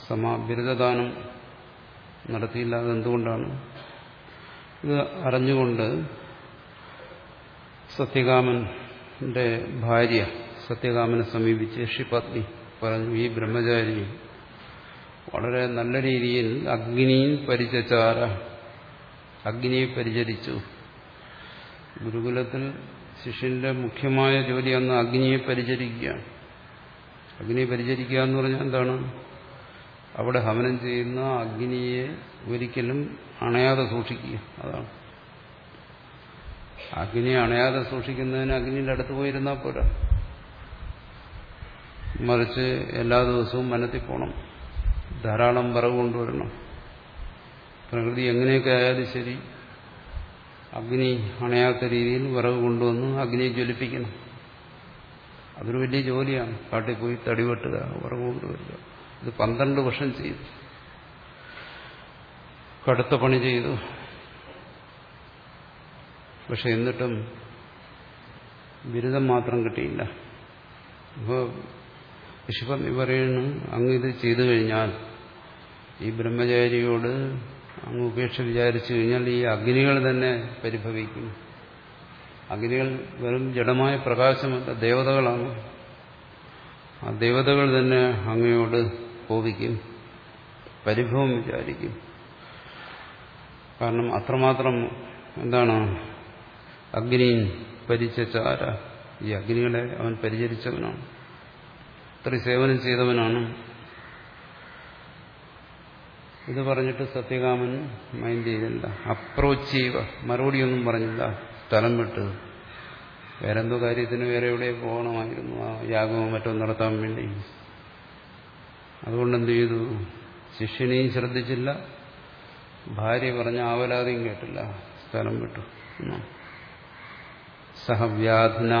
സമാ ബിരുദദാനം നടത്തിയില്ല അതെന്തുകൊണ്ടാണ് ഇത് അറിഞ്ഞുകൊണ്ട് സത്യകാമന്റെ ഭാര്യ സത്യകാമനെ സമീപിച്ച് ഋഷിപത്നി പറഞ്ഞു ഈ ബ്രഹ്മചാരി വളരെ നല്ല രീതിയിൽ അഗ്നിയിൽ പരിചാര അഗ്നിയെ പരിചരിച്ചു. ഗുരുകുലത്തിൽ ശിഷ്യന്റെ മുഖ്യമായ ജോലി അന്ന് അഗ്നിയെ പരിചരിക്കുക. അഗ്നിയെ പരിചരിക്കുക എന്ന് പറഞ്ഞാൽ എന്താണ്? അവിടെ ഹവനം ചെയ്യുന്ന അഗ്നിയെ ഒരിക്കലും അണയാതെ സൂക്ഷിക്കുക. അതാണ്. അഗ്നിയെ അണയാതെ സൂക്ഷിക്കുന്നതിന് അഗ്നിയുടെ അടുത്ത് പോയിരുന്നാൽ പോരാ. മറിച്ച് എല്ലാ ദിവസവും വനത്തിൽ പോകണം ധാരാളം വിറവ് കൊണ്ടുവരണം. പ്രകൃതി എങ്ങനെയൊക്കെ ആയാലും ശരി. അഗ്നി അണയാത്ത രീതിയിൽ വിറവ് കൊണ്ടുവന്ന് അഗ്നിയെ ജ്വലിപ്പിക്കണം. അതൊരു വലിയ ജോലിയാണ്. കാട്ടിൽ പോയി തടി വെട്ടുക വിറവ് കൊണ്ടുവരിക. ഇത് പന്ത്രണ്ട് വർഷം ചെയ്തു. കടുത്ത പണി ചെയ്തു. പക്ഷെ എന്നിട്ടും ബിരുദം മാത്രം കിട്ടിയില്ല. അപ്പോൾ ഋഷിപത്നി പറയുന്നു. അങ്ങ് ഇത് ചെയ്തു കഴിഞ്ഞാൽ ഈ ബ്രഹ്മചാരിയോട് അങ്ങ് ഉപേക്ഷ വിചാരിച്ചു കഴിഞ്ഞാൽ ഈ അഗ്നികൾ തന്നെ പരിഭവിക്കും. അഗ്നികൾ വെറും ജഡമായ പ്രകാശമല്ല ദേവതകളാണ്. ആ ദേവതകൾ തന്നെ അങ്ങയോട് കോപിക്കും പരിഭവം വിചാരിക്കും. കാരണം അത്രമാത്രം എന്താണ്? അഗ്നി പരിചാര ഈ അഗ്നികളെ അവൻ പരിചരിച്ചവനാണ്. ഇത്രയും സേവനം ചെയ്തവനാണ്. ഇത് പറഞ്ഞിട്ട് സത്യകാമൻ മൈൻഡ് ചെയ്തില്ല അപ്രോച്ച് ചെയ്യുക. മറുപടിയൊന്നും പറഞ്ഞില്ല. സ്ഥലം വിട്ട്. വേറെന്തോ കാര്യത്തിന് വേറെ എവിടെ പോകണമായിരുന്നു. ആ യാഗവും മറ്റോ നടത്താൻ വേണ്ടി. അതുകൊണ്ട് എന്ത് ചെയ്തു? ശിഷ്യനെയും ശ്രദ്ധിച്ചില്ല. ഭാര്യ പറഞ്ഞ ആവലാതെയും കേട്ടില്ല. സ്ഥലം വിട്ടു. സഹവ്യാധന.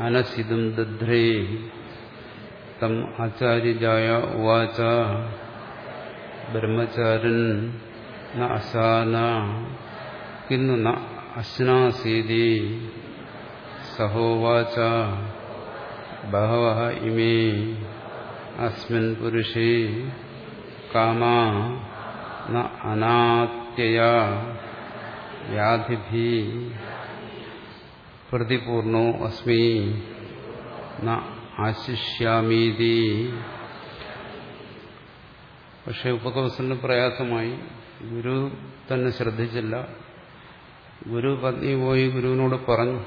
അനസിതും ദധ്രേ തം ആചാര്യജായ ഉവാച ബ്രഹ്മചാരൻ ന അശാന കിന്നു ന അശ്നാസീതി സഹോവാച ബഹവ ഇമേ അസ്മിൻ പുരുഷേ കാമാ ന അനാത്യയാ വ്യാധിഭി പ്രതിപൂർണോ അസ്മി? ആശിഷ്യാമീതി. പക്ഷെ ഉപകവസന് പ്രയാസമായി. ഗുരു തന്നെ ശ്രദ്ധിച്ചില്ല. ഗുരു പത്നി പോയി ഗുരുവിനോട് പറഞ്ഞു.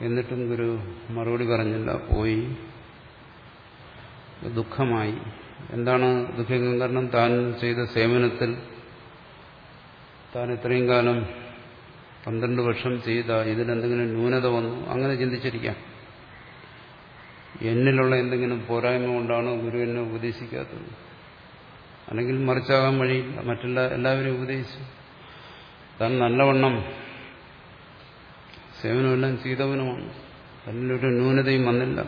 എന്നിട്ടും ഗുരു മറുപടി പറഞ്ഞില്ല. പോയി. ദുഃഖമായി. എന്താണ് ദുഃഖം കാരണം താൻ ചെയ്ത സേവനത്തിൽ? താൻ ഇത്രയും കാലം പന്ത്രണ്ട് വർഷം ചെയ്ത ഇതിനെന്തെങ്കിലും ന്യൂനത വന്നു അങ്ങനെ ചിന്തിച്ചിരിക്കാം. എന്നിലുള്ള എന്തെങ്കിലും പോരായ്മ കൊണ്ടാണ് ഗുരു എന്നെ ഉപദേശിക്കാത്തത്. അല്ലെങ്കിൽ മറിച്ചാകാൻ വഴിയില്ല മറ്റുള്ള എല്ലാവരും ഉപദേശിച്ചു. താൻ നല്ലവണ്ണം സേവനമെല്ലാം ചെയ്തവനുമാണ്. തന്നിലൊരു ന്യൂനതയും വന്നില്ല.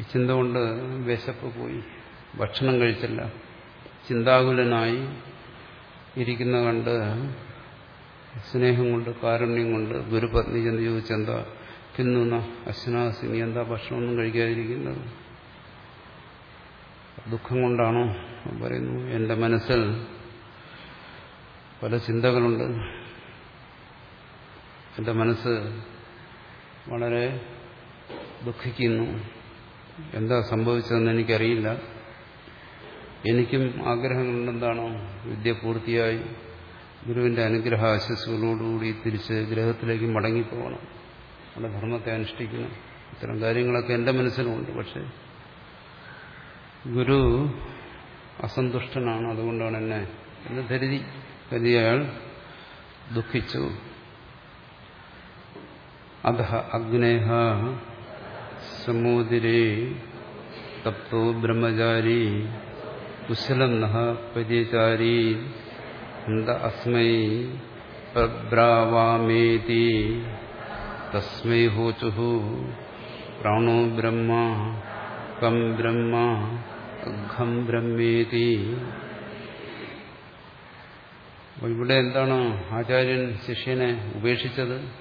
ഈ ചിന്ത കൊണ്ട് വിശപ്പ് പോയി. ഭക്ഷണം കഴിച്ചില്ല. ചിന്താകുലനായി ഇരിക്കുന്ന കണ്ട് സ്നേഹം കൊണ്ട് കാരുണ്യം കൊണ്ട് ഗുരുപത്നി ചെന്ന് ചോദിച്ചെന്താ തിന്നുന്ന അശ്വനാസി നീ എന്താ ഭക്ഷണമൊന്നും കഴിക്കാതിരിക്കുന്നത്? ദുഃഖം കൊണ്ടാണോ? പറയുന്നു എന്റെ മനസ്സിൽ പല ചിന്തകളുണ്ട്. എന്റെ മനസ്സ് വളരെ ദുഃഖിക്കുന്നു. എന്താ സംഭവിച്ചതെന്ന് എനിക്കറിയില്ല. എനിക്കും ആഗ്രഹങ്ങളുണ്ടെന്താണോ? വിദ്യ പൂർത്തിയായി. ഗുരുവിന്റെ അനുഗ്രഹ ആശസ്സുകളോടുകൂടി തിരിച്ച് ഗ്രഹത്തിലേക്ക് മടങ്ങിപ്പോകണം. നമ്മുടെ ധർമ്മത്തെ അനുഷ്ഠിക്കണം. ഇത്തരം കാര്യങ്ങളൊക്കെ എന്റെ മനസ്സിലുണ്ട്. പക്ഷെ ഗുരു അസന്തുഷ്ടനാണ്. അതുകൊണ്ടാണ് എന്നെ എന്ന് ധരിതി കരുതി ദുഃഖിച്ചു. അധ അഗ്നേഹ സമൂതിരേ തപ്തോ ബ്രഹ്മചാരി കുശലം നഹ പരിചാരി അസ്മൈ പ്രബ്രാവാമേതി തസ്മൈ ഹോചു പ്രാണോ ബ്രഹ്മ കം ബ്രഹ്മ അഘം ബ്രഹ്മേതി ഇവിടെ എന്താണ് ആചാര്യൻ ശിഷ്യനെ ഉപേക്ഷിച്ചത്?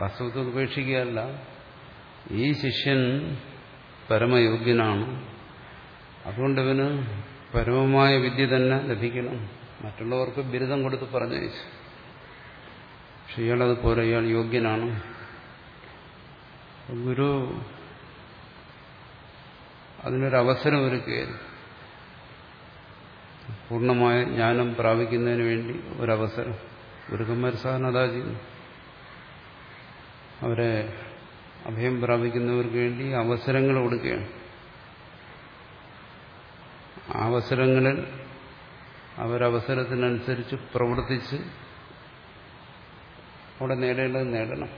വാസ്തവത്തിൽ ഉപേക്ഷിക്കുകയല്ല. ഈ ശിഷ്യൻ പരമയോഗ്യനാണ്. അതുകൊണ്ട് ഇവന് പരമമായ വിദ്യ തന്നെ ലഭിക്കണം. മറ്റുള്ളവർക്ക് ബിരുദം കൊടുത്ത് പറഞ്ഞയച്ചു പക്ഷെ ഇയാളത് പോലെ ഇയാൾ യോഗ്യനാണ്. ഗുരു അതിനൊരവസരം ഒരുക്കുകയായിരുന്നു. പൂർണമായ ജ്ഞാനം പ്രാപിക്കുന്നതിന് വേണ്ടി ഒരവസരം. ഗുരുക്കന്മാർ സാധാരണ അതാ ചെയ്യുന്നു അവരെ അഭയം പ്രാപിക്കുന്നവർക്ക് വേണ്ടി അവസരങ്ങൾ കൊടുക്കുകയാണ്. അവസരങ്ങളിൽ അവരവസരത്തിനനുസരിച്ച് പ്രവർത്തിച്ച് അവിടെ നേടേണ്ടത് നേടണം.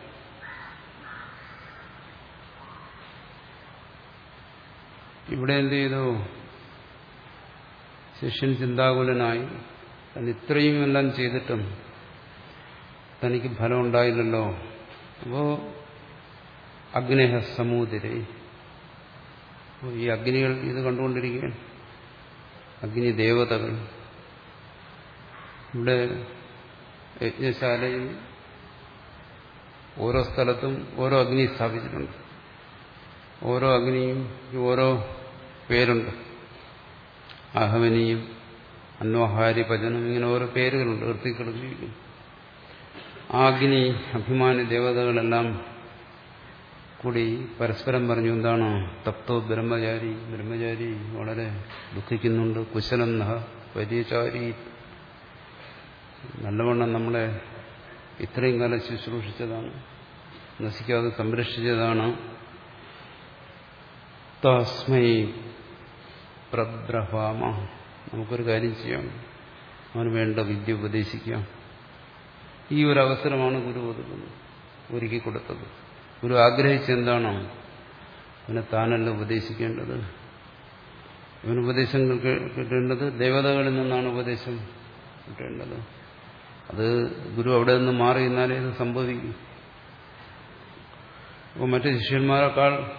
ഇവിടെ എന്ത് ചെയ്തു? ശിഷ്യൻ ചിന്താകുലനായി താൻ ഇത്രയും എല്ലാം ചെയ്തിട്ടും തനിക്ക് ഫലം ഉണ്ടായില്ലല്ലോ അപ്പോ അഗ്നേഹ സമൂതിരെ ഈ അഗ്നികൾ ഇത് കണ്ടുകൊണ്ടിരിക്കുകയാണ്. അഗ്നി ദേവതകൾ. ഇവിടെ യജ്ഞശാലയിൽ ഓരോ സ്ഥലത്തും ഓരോ അഗ്നി സ്ഥാപിച്ചിട്ടുണ്ട്. ഓരോ അഗ്നിയും ഓരോ പേരുണ്ട്. അഹമനിയും അന്വഹാരി ഭജനം ഇങ്ങനെ ഓരോ പേരുകളുണ്ട് ഋത്തിക്കിടന്നിരിക്കുന്നു ആ അഗ്നി അഭിമാനി ദേവതകളെല്ലാം കൂടി പരസ്പരം പറഞ്ഞു എന്താണ്? തപ്തോ ബ്രഹ്മചാരി ബ്രഹ്മചാരി വളരെ ദുഃഖിക്കുന്നുണ്ട്. കുശലം നഹ പരിചാരി നല്ലവണ്ണം നമ്മളെ ഇത്രയും കാലം ശുശ്രൂഷിച്ചതാണ്. നശിക്കാതെ സംരക്ഷിച്ചതാണ്. തസ്മൈ പ്രബ്രഹാമ നമുക്കൊരു കാര്യം ചെയ്യാം. അവന് വേണ്ട വിദ്യ ഉപദേശിക്കാം. ഈ ഒരു അവസരമാണ് ഗുരു ഒതുക്കുന്നത് ഒരുക്കി കൊടുത്തത്. ഗുരു ആഗ്രഹിച്ചെന്താണോ അവനെ താനല്ല ഉപദേശിക്കേണ്ടത്? ഇവന് ഉപദേശം കിട്ടേണ്ടത് ദേവതകളിൽ നിന്നാണ് ഉപദേശം കിട്ടേണ്ടത്. അത് ഗുരു അവിടെ നിന്ന് മാറി നിന്നാലേ ഇത് സംഭവിക്കും. അപ്പോൾ മറ്റു ശിഷ്യന്മാരെക്കാൾ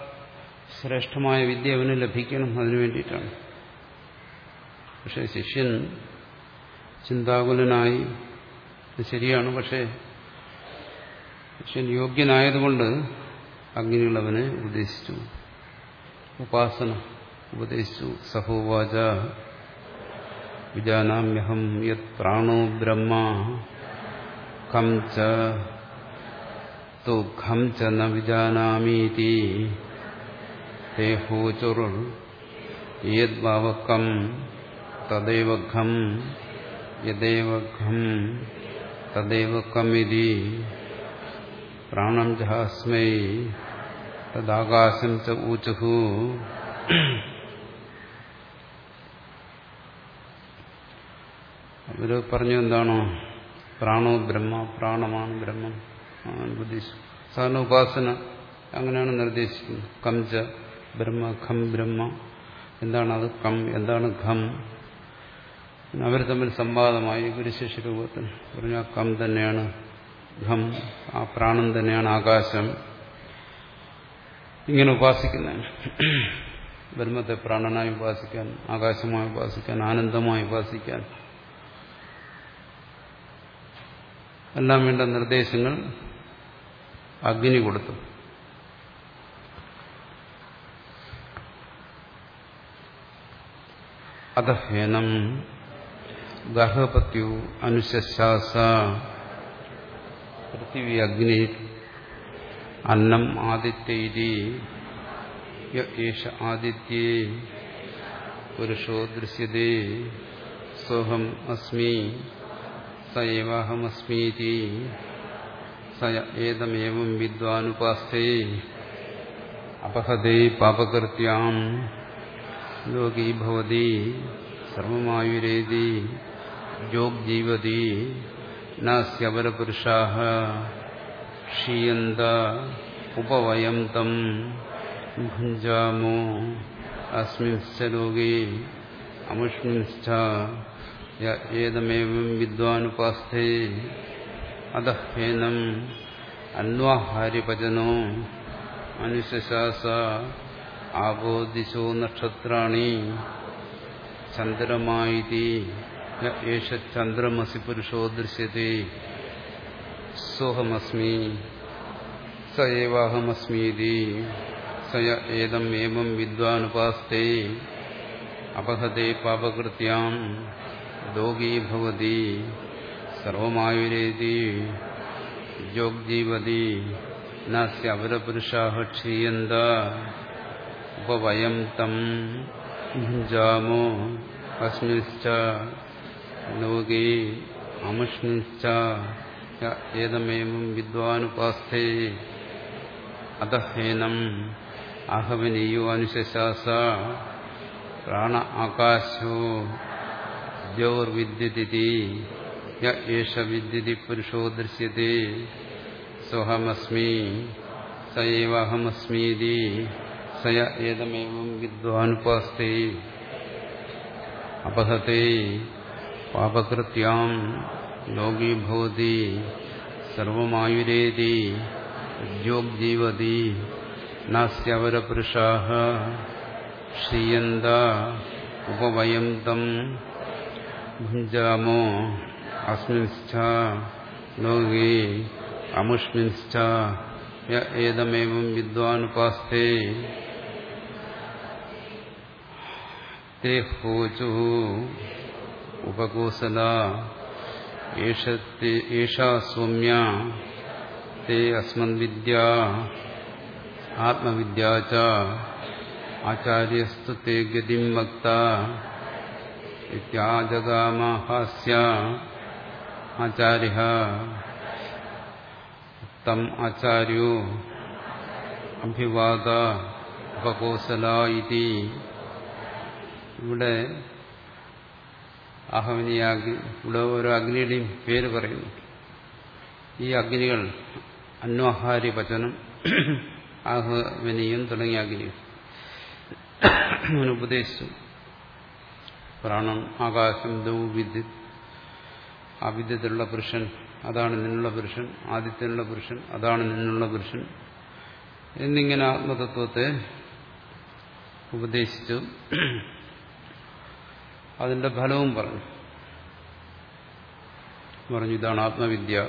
ശ്രേഷ്ഠമായ വിദ്യ അവന് ലഭിക്കണം അതിനു വേണ്ടിയിട്ടാണ്. പക്ഷെ ശിഷ്യൻ ചിന്താകുലനായി ശരിയാണ്. പക്ഷേ ശിഷ്യൻ യോഗ്യനായതുകൊണ്ട് അഗ്നികളവനെ ഉപദേശിച്ചു. ഉപാസന ഉപദേശിച്ചു. സഹോവാച വിജാനാമ്യഹം യത് പ്രാണോ ബ്രഹ്മ ഖം ച തു ഖം ച ന വിജാനാമീതി തദൈവ ഖം യദേവ ഖം തദൈവ കമിതി പ്രാണം ജഹാസ്മൈ തദാകാശം ച ഊചുഹു അവർ പറഞ്ഞു എന്താണോ? പ്രാണോ ബ്രഹ്മ പ്രാണമാണ് ബ്രഹ്മം. ബുദ്ധിച്ചു സാധാരണ ഉപാസന അങ്ങനെയാണ് നിർദ്ദേശിക്കുന്നത്. കംച ബ്രഹ്മ ഖം ബ്രഹ്മ. എന്താണ് അത്? കം എന്താണ് ഖം അവർ തമ്മിൽ സംവാദമായി ഗുരുശിഷ്യ രൂപത്തിൽ. പറഞ്ഞ കം തന്നെയാണ്. ഘം ആ പ്രാണൻ തന്നെയാണ് ആകാശം. ഇങ്ങനെ ഉപാസിക്കുന്നത് ബ്രഹ്മത്തെ പ്രാണനായി ഉപാസിക്കാൻ ആകാശമായി ഉപാസിക്കാൻ ആനന്ദമായി ഉപാസിക്കാൻ. എല്ലാം വേണ്ട നിർദ്ദേശങ്ങൾ അഗ്നി കൊടുത്തു. അതഹേനം ഗർഹപത്യു അനുശാസ പൃഥിവി അഗ്നി അന്നം ആദിത്യൈരി യേഷ ആദിത്യേ പുരുഷോ ദൃശ്യതേ സോഹം അസ്മി സയവാഹമസ്മീതി സ ഏതമേവം വിദ്വാനുപാസ്തേ അപഹതേ പാപകൃത്യാം ലോകീ ഭവതി സർവമായുരേതി ജോഗ്ജീവതി നസ്യപരപുരുഷാ ക്ഷീയന്ത ഉപവയം തം ഭുഞ്ചാമോ അസ്മിൻശ്ച ലോകേ അമുഷ്മിൻശ്ച ഏതമേവം വിദ്വാനുപാസ്ഥേ അധഹേനം അന്വാഹാര്യപചനോ അനുശാസ ആപോ ദിശോ നക്ഷത്രാണി ചന്ദ്രമായിതി യേശ ചന്ദ്രമസി പുരുഷോ ദൃശ്യത്തെ സോഹമസ്മി സ ഏവാഹമസ്മീതി സയ ഏതം ഏവം വിദ്വാനുപാസ്തേ അപഹതേ പാപകൃത്യാം ലോകീ ഭവതി സർവമായുരേതി ജോഗ്ജീവതി നാസ്യ അപരപുരുഷാ ക്ഷീയന്ത ഉപവയം തം ഭുഞ്ചാമോ അസ്മിശ്ച ലോകേ അമുഷ്മിശ്ച. ഏതമേവം വിദ്വാനുപാസ്ഥേ അധഹേനം അഹവനീയോ അനുശാസ പ്രാണ ആകാശോ ദ്യോർവിദ്യുതി യേഷ വിദ്യുതി പുരുഷോ ദൃശ്യത്തെ സ്വഹമസ്മി. സയവാഹമസ്മീതി സയ ഏതമേവം വിദ്വാനുപാസ്തേ. അപഹത്തെ പാപകൃത്യാം ലോകീ ഭവതി സർവമായുരേതി ഉദ്യോഗ്ജീവതി നാസ്യവരപുരുഷാ ക്ഷീയന്ത ഉപവയം തം ഭുഞ്ചാമോ അസ്മിൻശ്ച ലോകേ അമുഷ്മിൻശ്ച ഏതമേവം വിദ്വാനുപാസ്തേ. തേ ഹോചു ഉപകോസല ഏഷാ സൗമ്യ തേ അസ്മദ്വിദ്യ ആത്മവിദ്യാ ച ആചാര്യസ്തു തേ ഗതിം വക്ത ഇത്യാജഗാമഹാസ്യ ആചാര്യ തം ആചാര്യോ അഭിവാദ ഉപകോസല ഇതി ഇവിടെ അഗ്നി ഇവിടെ ഓരോ അഗ്നിയുടെയും പേര് പറയുന്നു. ഈ അഗ്നികൾ അന്വഹാരി വചനം ആഹവനീയം തുടങ്ങിയ അവൻ ഉപദേശിച്ചു പ്രാണം ആകാശം ദൗ വിദ്യുത്. ആ വിദ്യത്തിലുള്ള പുരുഷൻ അതാണ് നിന്നുള്ള പുരുഷൻ. ആദിത്യനുള്ള പുരുഷൻ അതാണ് നിന്നുള്ള പുരുഷൻ. എന്നിങ്ങനെ ആത്മതത്വത്തെ ഉപദേശിച്ചു. അതിന്റെ ഫലവും പറഞ്ഞു. പറഞ്ഞു ഇതാണ് ആത്മവിദ്യ.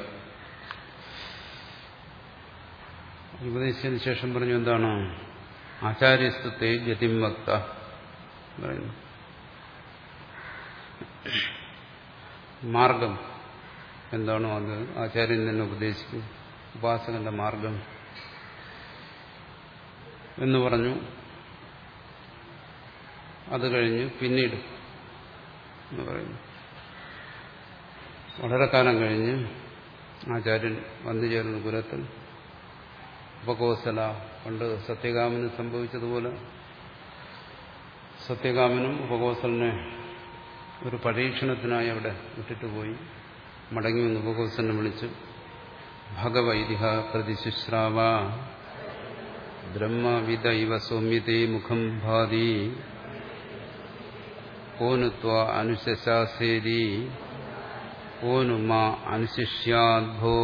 ഉപദേശിച്ചതിന് ശേഷം പറഞ്ഞു എന്താണ്? ആചാര്യസ്തുത്തെ ഗതിം വക്ത പറയുന്നു. മാർഗം എന്താണോ അത് ആചാര്യൻ തന്നെ ഉപദേശിക്കും. ഉപാസകന്റെ മാർഗം എന്ന് പറഞ്ഞു. അത് കഴിഞ്ഞ് പിന്നീട് എന്ന് പറയുന്നു. വളരെ കാലം കഴിഞ്ഞ് ആചാര്യൻ വന്നു ചേരുന്ന കുലത്തിൽ ഉപകോസല പണ്ട് സത്യകാമന് സംഭവിച്ചതുപോലെ സത്യകാമനും ഉപകോസലിനെ ഒരു പരീക്ഷണത്തിനായി അവിടെ വിട്ടിട്ട് പോയി. മടങ്ങി വന്ന് ഉപകോസലിനെ വിളിച്ചു ഭഗവൈതിഹ പ്രതിശുശ്രാവ ബ്രഹ്മവിദൈവ സൗമ്യതേ മുഖം ഭാതി ഓനുത്വ അനുശാസേരി ഓനുമ അനുശിഷ്യാദ്ഭോ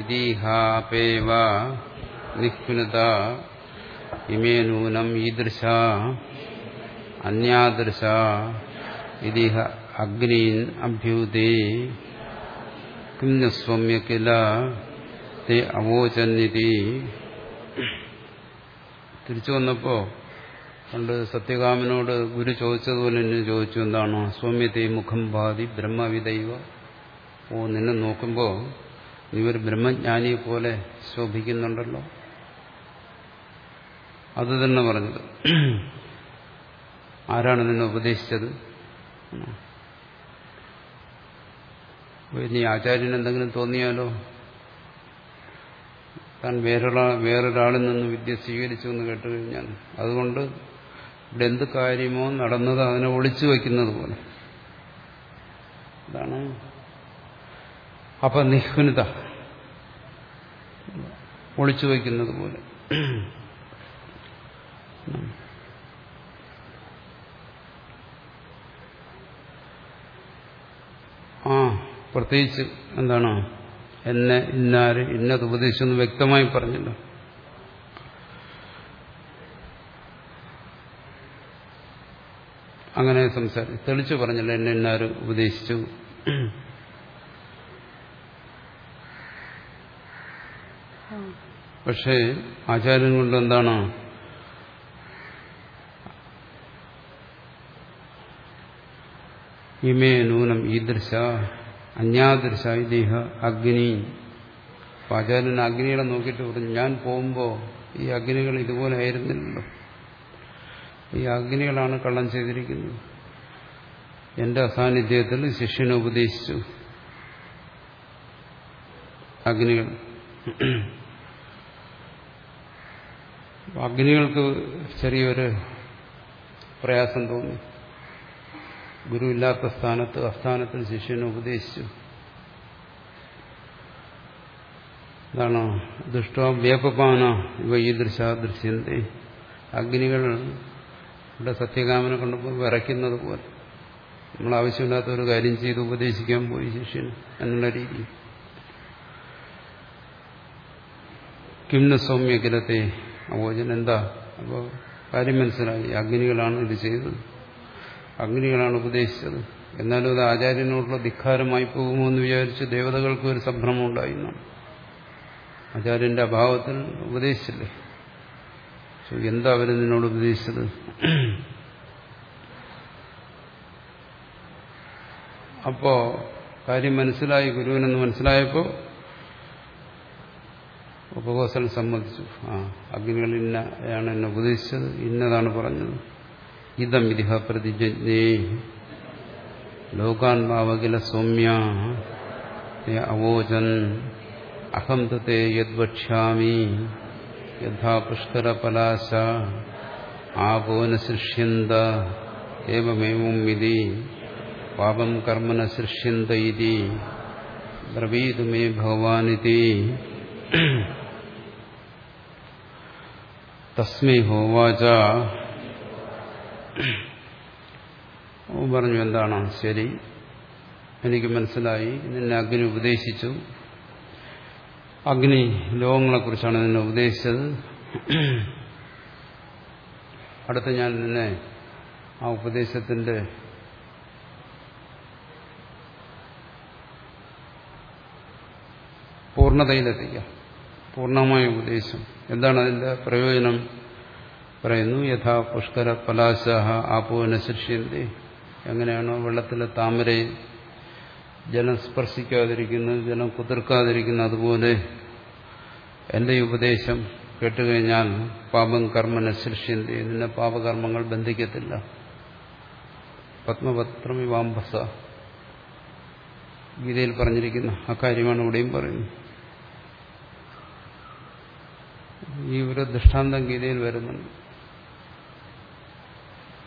ഇതീഹാപേവ നിഃപുനത ഇമേ നൂനം ഈദൃശ അന്യാദൃശ ഇതിഹ അഗ്നീൻ അഭ്യൂതേ കിം സ്വമ്യ കില തേ അവോചന്നിതി തിരിച്ചു വന്നപ്പോ പണ്ട് സത്യകാമനോട് ഗുരു ചോദിച്ചതുപോലെ എന്നെ ചോദിച്ചു എന്താണ്? സ്വാമ്യത്തെ മുഖം ബാധി ബ്രഹ്മവിദൈവ. ഓ നിന്നെ നോക്കുമ്പോൾ നീ ഒരു ബ്രഹ്മജ്ഞാനിയെ പോലെ ശോഭിക്കുന്നുണ്ടല്ലോ. അത് തന്നെ പറഞ്ഞത്. ആരാണ് നിന്നെ ഉപദേശിച്ചത്? ഇനി ആചാര്യന് എന്തെങ്കിലും തോന്നിയാലോ? താൻ വേറൊരാ വേറൊരാളിൽ നിന്ന് വിദ്യ സ്വീകരിച്ചു എന്ന് കേട്ടുകഴിഞ്ഞാൽ. അതുകൊണ്ട് ഇവിടെ എന്ത് കാര്യമോ നടന്നത് അതിനെ ഒളിച്ചു വയ്ക്കുന്നത് പോലെ. അതാണ് അപ്പൊ നിഹുനിത. ഒളിച്ചു വയ്ക്കുന്നത് പോലെ. ആ പ്രത്യേകിച്ച് എന്താണ്? എന്നെ ഇന്നാര് ഇന്നത് ഉപദേശിച്ചെന്ന് വ്യക്തമായി പറഞ്ഞല്ലോ. അങ്ങനെ സംസാരിച്ചു തെളിച്ചു പറഞ്ഞല്ലോ എന്നെ എന്നാര് ഉപദേശിച്ചു. പക്ഷേ ആചാര്യം കൊണ്ട് എന്താണ്? ഇമേ നൂനം ഈദൃശ അന്യാദൃശ ഇദ്ദേഹ അഗ്നി. ആചാര്യൻ അഗ്നികളെ നോക്കിയിട്ട് പറഞ്ഞു ഞാൻ പോകുമ്പോൾ ഈ അഗ്നികൾ ഇതുപോലെ ആയിരുന്നില്ലല്ലോ. ഈ അഗ്നികളാണ് കള്ളം ചെയ്തിരിക്കുന്നത്. എന്റെ അസാന്നിധ്യത്തിൽ ശിഷ്യനെ ഉപദേശിച്ചു. അഗ്നികൾ. അഗ്നികൾക്ക് ചെറിയൊരു പ്രയാസം തോന്നി. ഗുരുവില്ലാത്ത സ്ഥാനത്ത് അസ്ഥാനത്തിൽ ശിഷ്യനെ ഉപദേശിച്ചു. എന്താണ് ദുഷ്ട വ്യാപപാന ഇവ ഈ ദൃശാദൃശ്യന്തി അഗ്നികൾ ഇവിടെ സത്യകാമനെ കൊണ്ടുപോയി വിറയ്ക്കുന്നത് പോലെ. നമ്മൾ ആവശ്യമില്ലാത്ത ഒരു കാര്യം ചെയ്ത് ഉപദേശിക്കാൻ പോയി ശിഷ്യന് എന്നുള്ള രീതി കിംന സൗമ്യഗ്രഹത്തെ അവോചൻ എന്താ? അപ്പോൾ കാര്യം മനസ്സിലായി. അഗ്നികളാണ് ഇത് ചെയ്തത്. അഗ്നികളാണ് ഉപദേശിച്ചത്. എന്നാലും അത് ആചാര്യനോടുള്ള ധിക്കാരമായി പോകുമോ എന്ന് വിചാരിച്ച് ദേവതകൾക്ക് ഒരു സംഭ്രമം ഉണ്ടായിരുന്നു ആചാര്യന്റെ അഭാവത്തിൽ ഉപദേശിച്ചില്ലേ? എന്താ അവർ നിന്നോട് ഉപദേശിച്ചത്? അപ്പോ കാര്യം മനസ്സിലായി ഗുരുവിനെന്ന് മനസ്സിലായപ്പോ ഉപകോസൽ സമ്മതിച്ചു. ആ അഗ്നികൾ ഇന്നയാണ് എന്നെ ഉപദേശിച്ചത് ഇന്നതാണ് പറഞ്ഞത്. ഇതം ഇതിഹ പ്രതിജ്ഞേ. ലോകാൻ ഭാവകില സൗമ്യ അവോചൻ. അഹം തേ യദ്വക്ഷ്യാമി. യഥാ പുഷ്കരപലാശ ആപോന സൃഷ്യന്ത ഏവമേവം വിധി പാപം കർമ്മന സൃഷ്യന്ത ഇതി ബ്രവീതു മേ ഭഗവാനിതി തസ്മൈ ഹോവാച പറഞ്ഞു എന്താണ്? ശരി. എനിക്ക് മനസ്സിലായി. നിന്നെ അഗ്നി ഉപദേശിച്ചു. അഗ്നി ലോകങ്ങളെക്കുറിച്ചാണ് നിന്നെ ഉപദേശിച്ചത്. അടുത്ത് ഞാൻ നിന്നെ ആ ഉപദേശത്തിന്റെ പൂർണതയിലെത്തിക്കാം. പൂർണമായ ഉപദേശം. എന്താണ് അതിന്റെ പ്രയോജനം? പറയുന്നു യഥാ പുഷ്കര പലാശാഹ ആപോന ശിക്ഷ്യന്തി എങ്ങനെയാണോ വെള്ളത്തിലെ താമരയിൽ ജലം സ്പർശിക്കാതിരിക്കുന്നത് ജനം കുതിർക്കാതിരിക്കുന്നത് അതുപോലെ എന്റെ ഈ ഉപദേശം കേട്ടുകഴിഞ്ഞാൽ പാപം കർമ്മന സൃഷ്യന്തി നിന്നെ പാപകർമ്മങ്ങൾ ബന്ധിക്കത്തില്ല. പത്മപത്രം വാംബസ ഗീതയിൽ പറഞ്ഞിരിക്കുന്ന അക്കാര്യമാണ് ഇവിടെയും പറയുന്നത് ഈ ഒരു ദൃഷ്ടാന്തം ഗീതയിൽ വരുന്നുണ്ട്.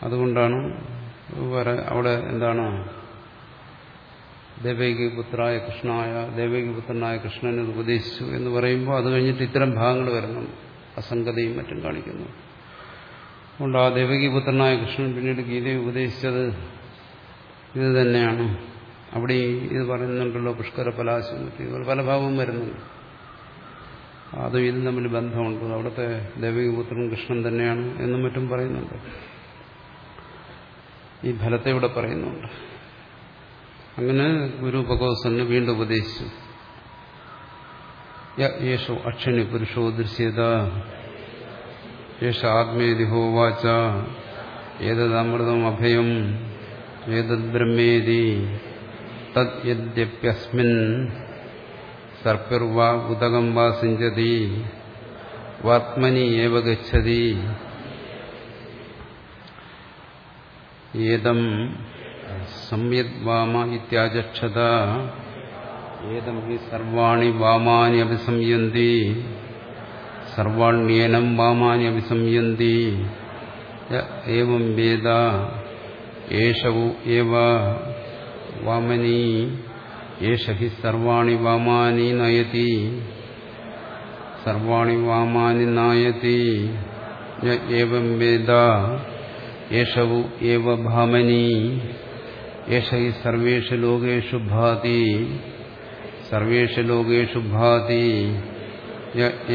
അതുകൊണ്ടാണ് അവിടെ എന്താണ് ദേവകി പുത്രായ കൃഷ്ണായ ദേവകി പുത്രനായ കൃഷ്ണനെ ഉപദേശിച്ചു എന്ന് പറയുമ്പോൾ അത് കഴിഞ്ഞിട്ട് ഇത്തരം ഭാഗങ്ങൾ വരുന്നു അസംഗതയും മറ്റും കാണിക്കുന്നു. അതുകൊണ്ട് ആ ദേവകി പുത്രനായ കൃഷ്ണൻ പിന്നീട് ഗീതയെ ഉപദേശിച്ചത് ഇത് തന്നെയാണ്. അവിടെ ഇത് പറയുന്നുണ്ടല്ലോ പുഷ്കര പലാശം ഇതുപോലെ പല ഭാഗവും വരുന്നുണ്ട്. അതും ഇതും തമ്മിൽ ബന്ധമുണ്ട്. അവിടുത്തെ ദേവികപുത്രൻ കൃഷ്ണൻ തന്നെയാണ് എന്നും മറ്റും പറയുന്നുണ്ട്. ഈ ഫലത്തെ ഇവിടെ പറയുന്നുണ്ട്. അങ്ങനെ ഗുരു ഭഗവത്സന് വീണ്ടും ഉപദേശിച്ചു. യേശോ അക്ഷണി പുരുഷോ ദൃശ്യത. യേശ ആത്മേതി ഹോവാച. ഏതമൃതം അഭയം ഏതത് ബ്രഹ്മേതി തത് യദ്യപ്യസ്മിൻ സർപ്പിർവാ ഉദകം വാ സിഞ്ചതി. വാത്മനി ഏവ ഗതി ഏതം സംയദ്വാമ ഇത്യാചക്ഷത ഏതം ഹി സർവാണി വാമാനി അഭിസംയന്തി സർവാണ്യേനം വാമാനി അഭിസംയന്തി ഏവം വേദ ഏഷവു ഏവ വാമനി ഏഷ ഹി സർവാണി വാമാനി നയതി സർവാണി വാമാനി നായതി ഏവം വേദ ഏഷവു ഏവ ഭാമനി യേശ ഈ സർവേഷു ലോകേഷു ഭാതി സർവേഷു ലോകേഷു ഭാതി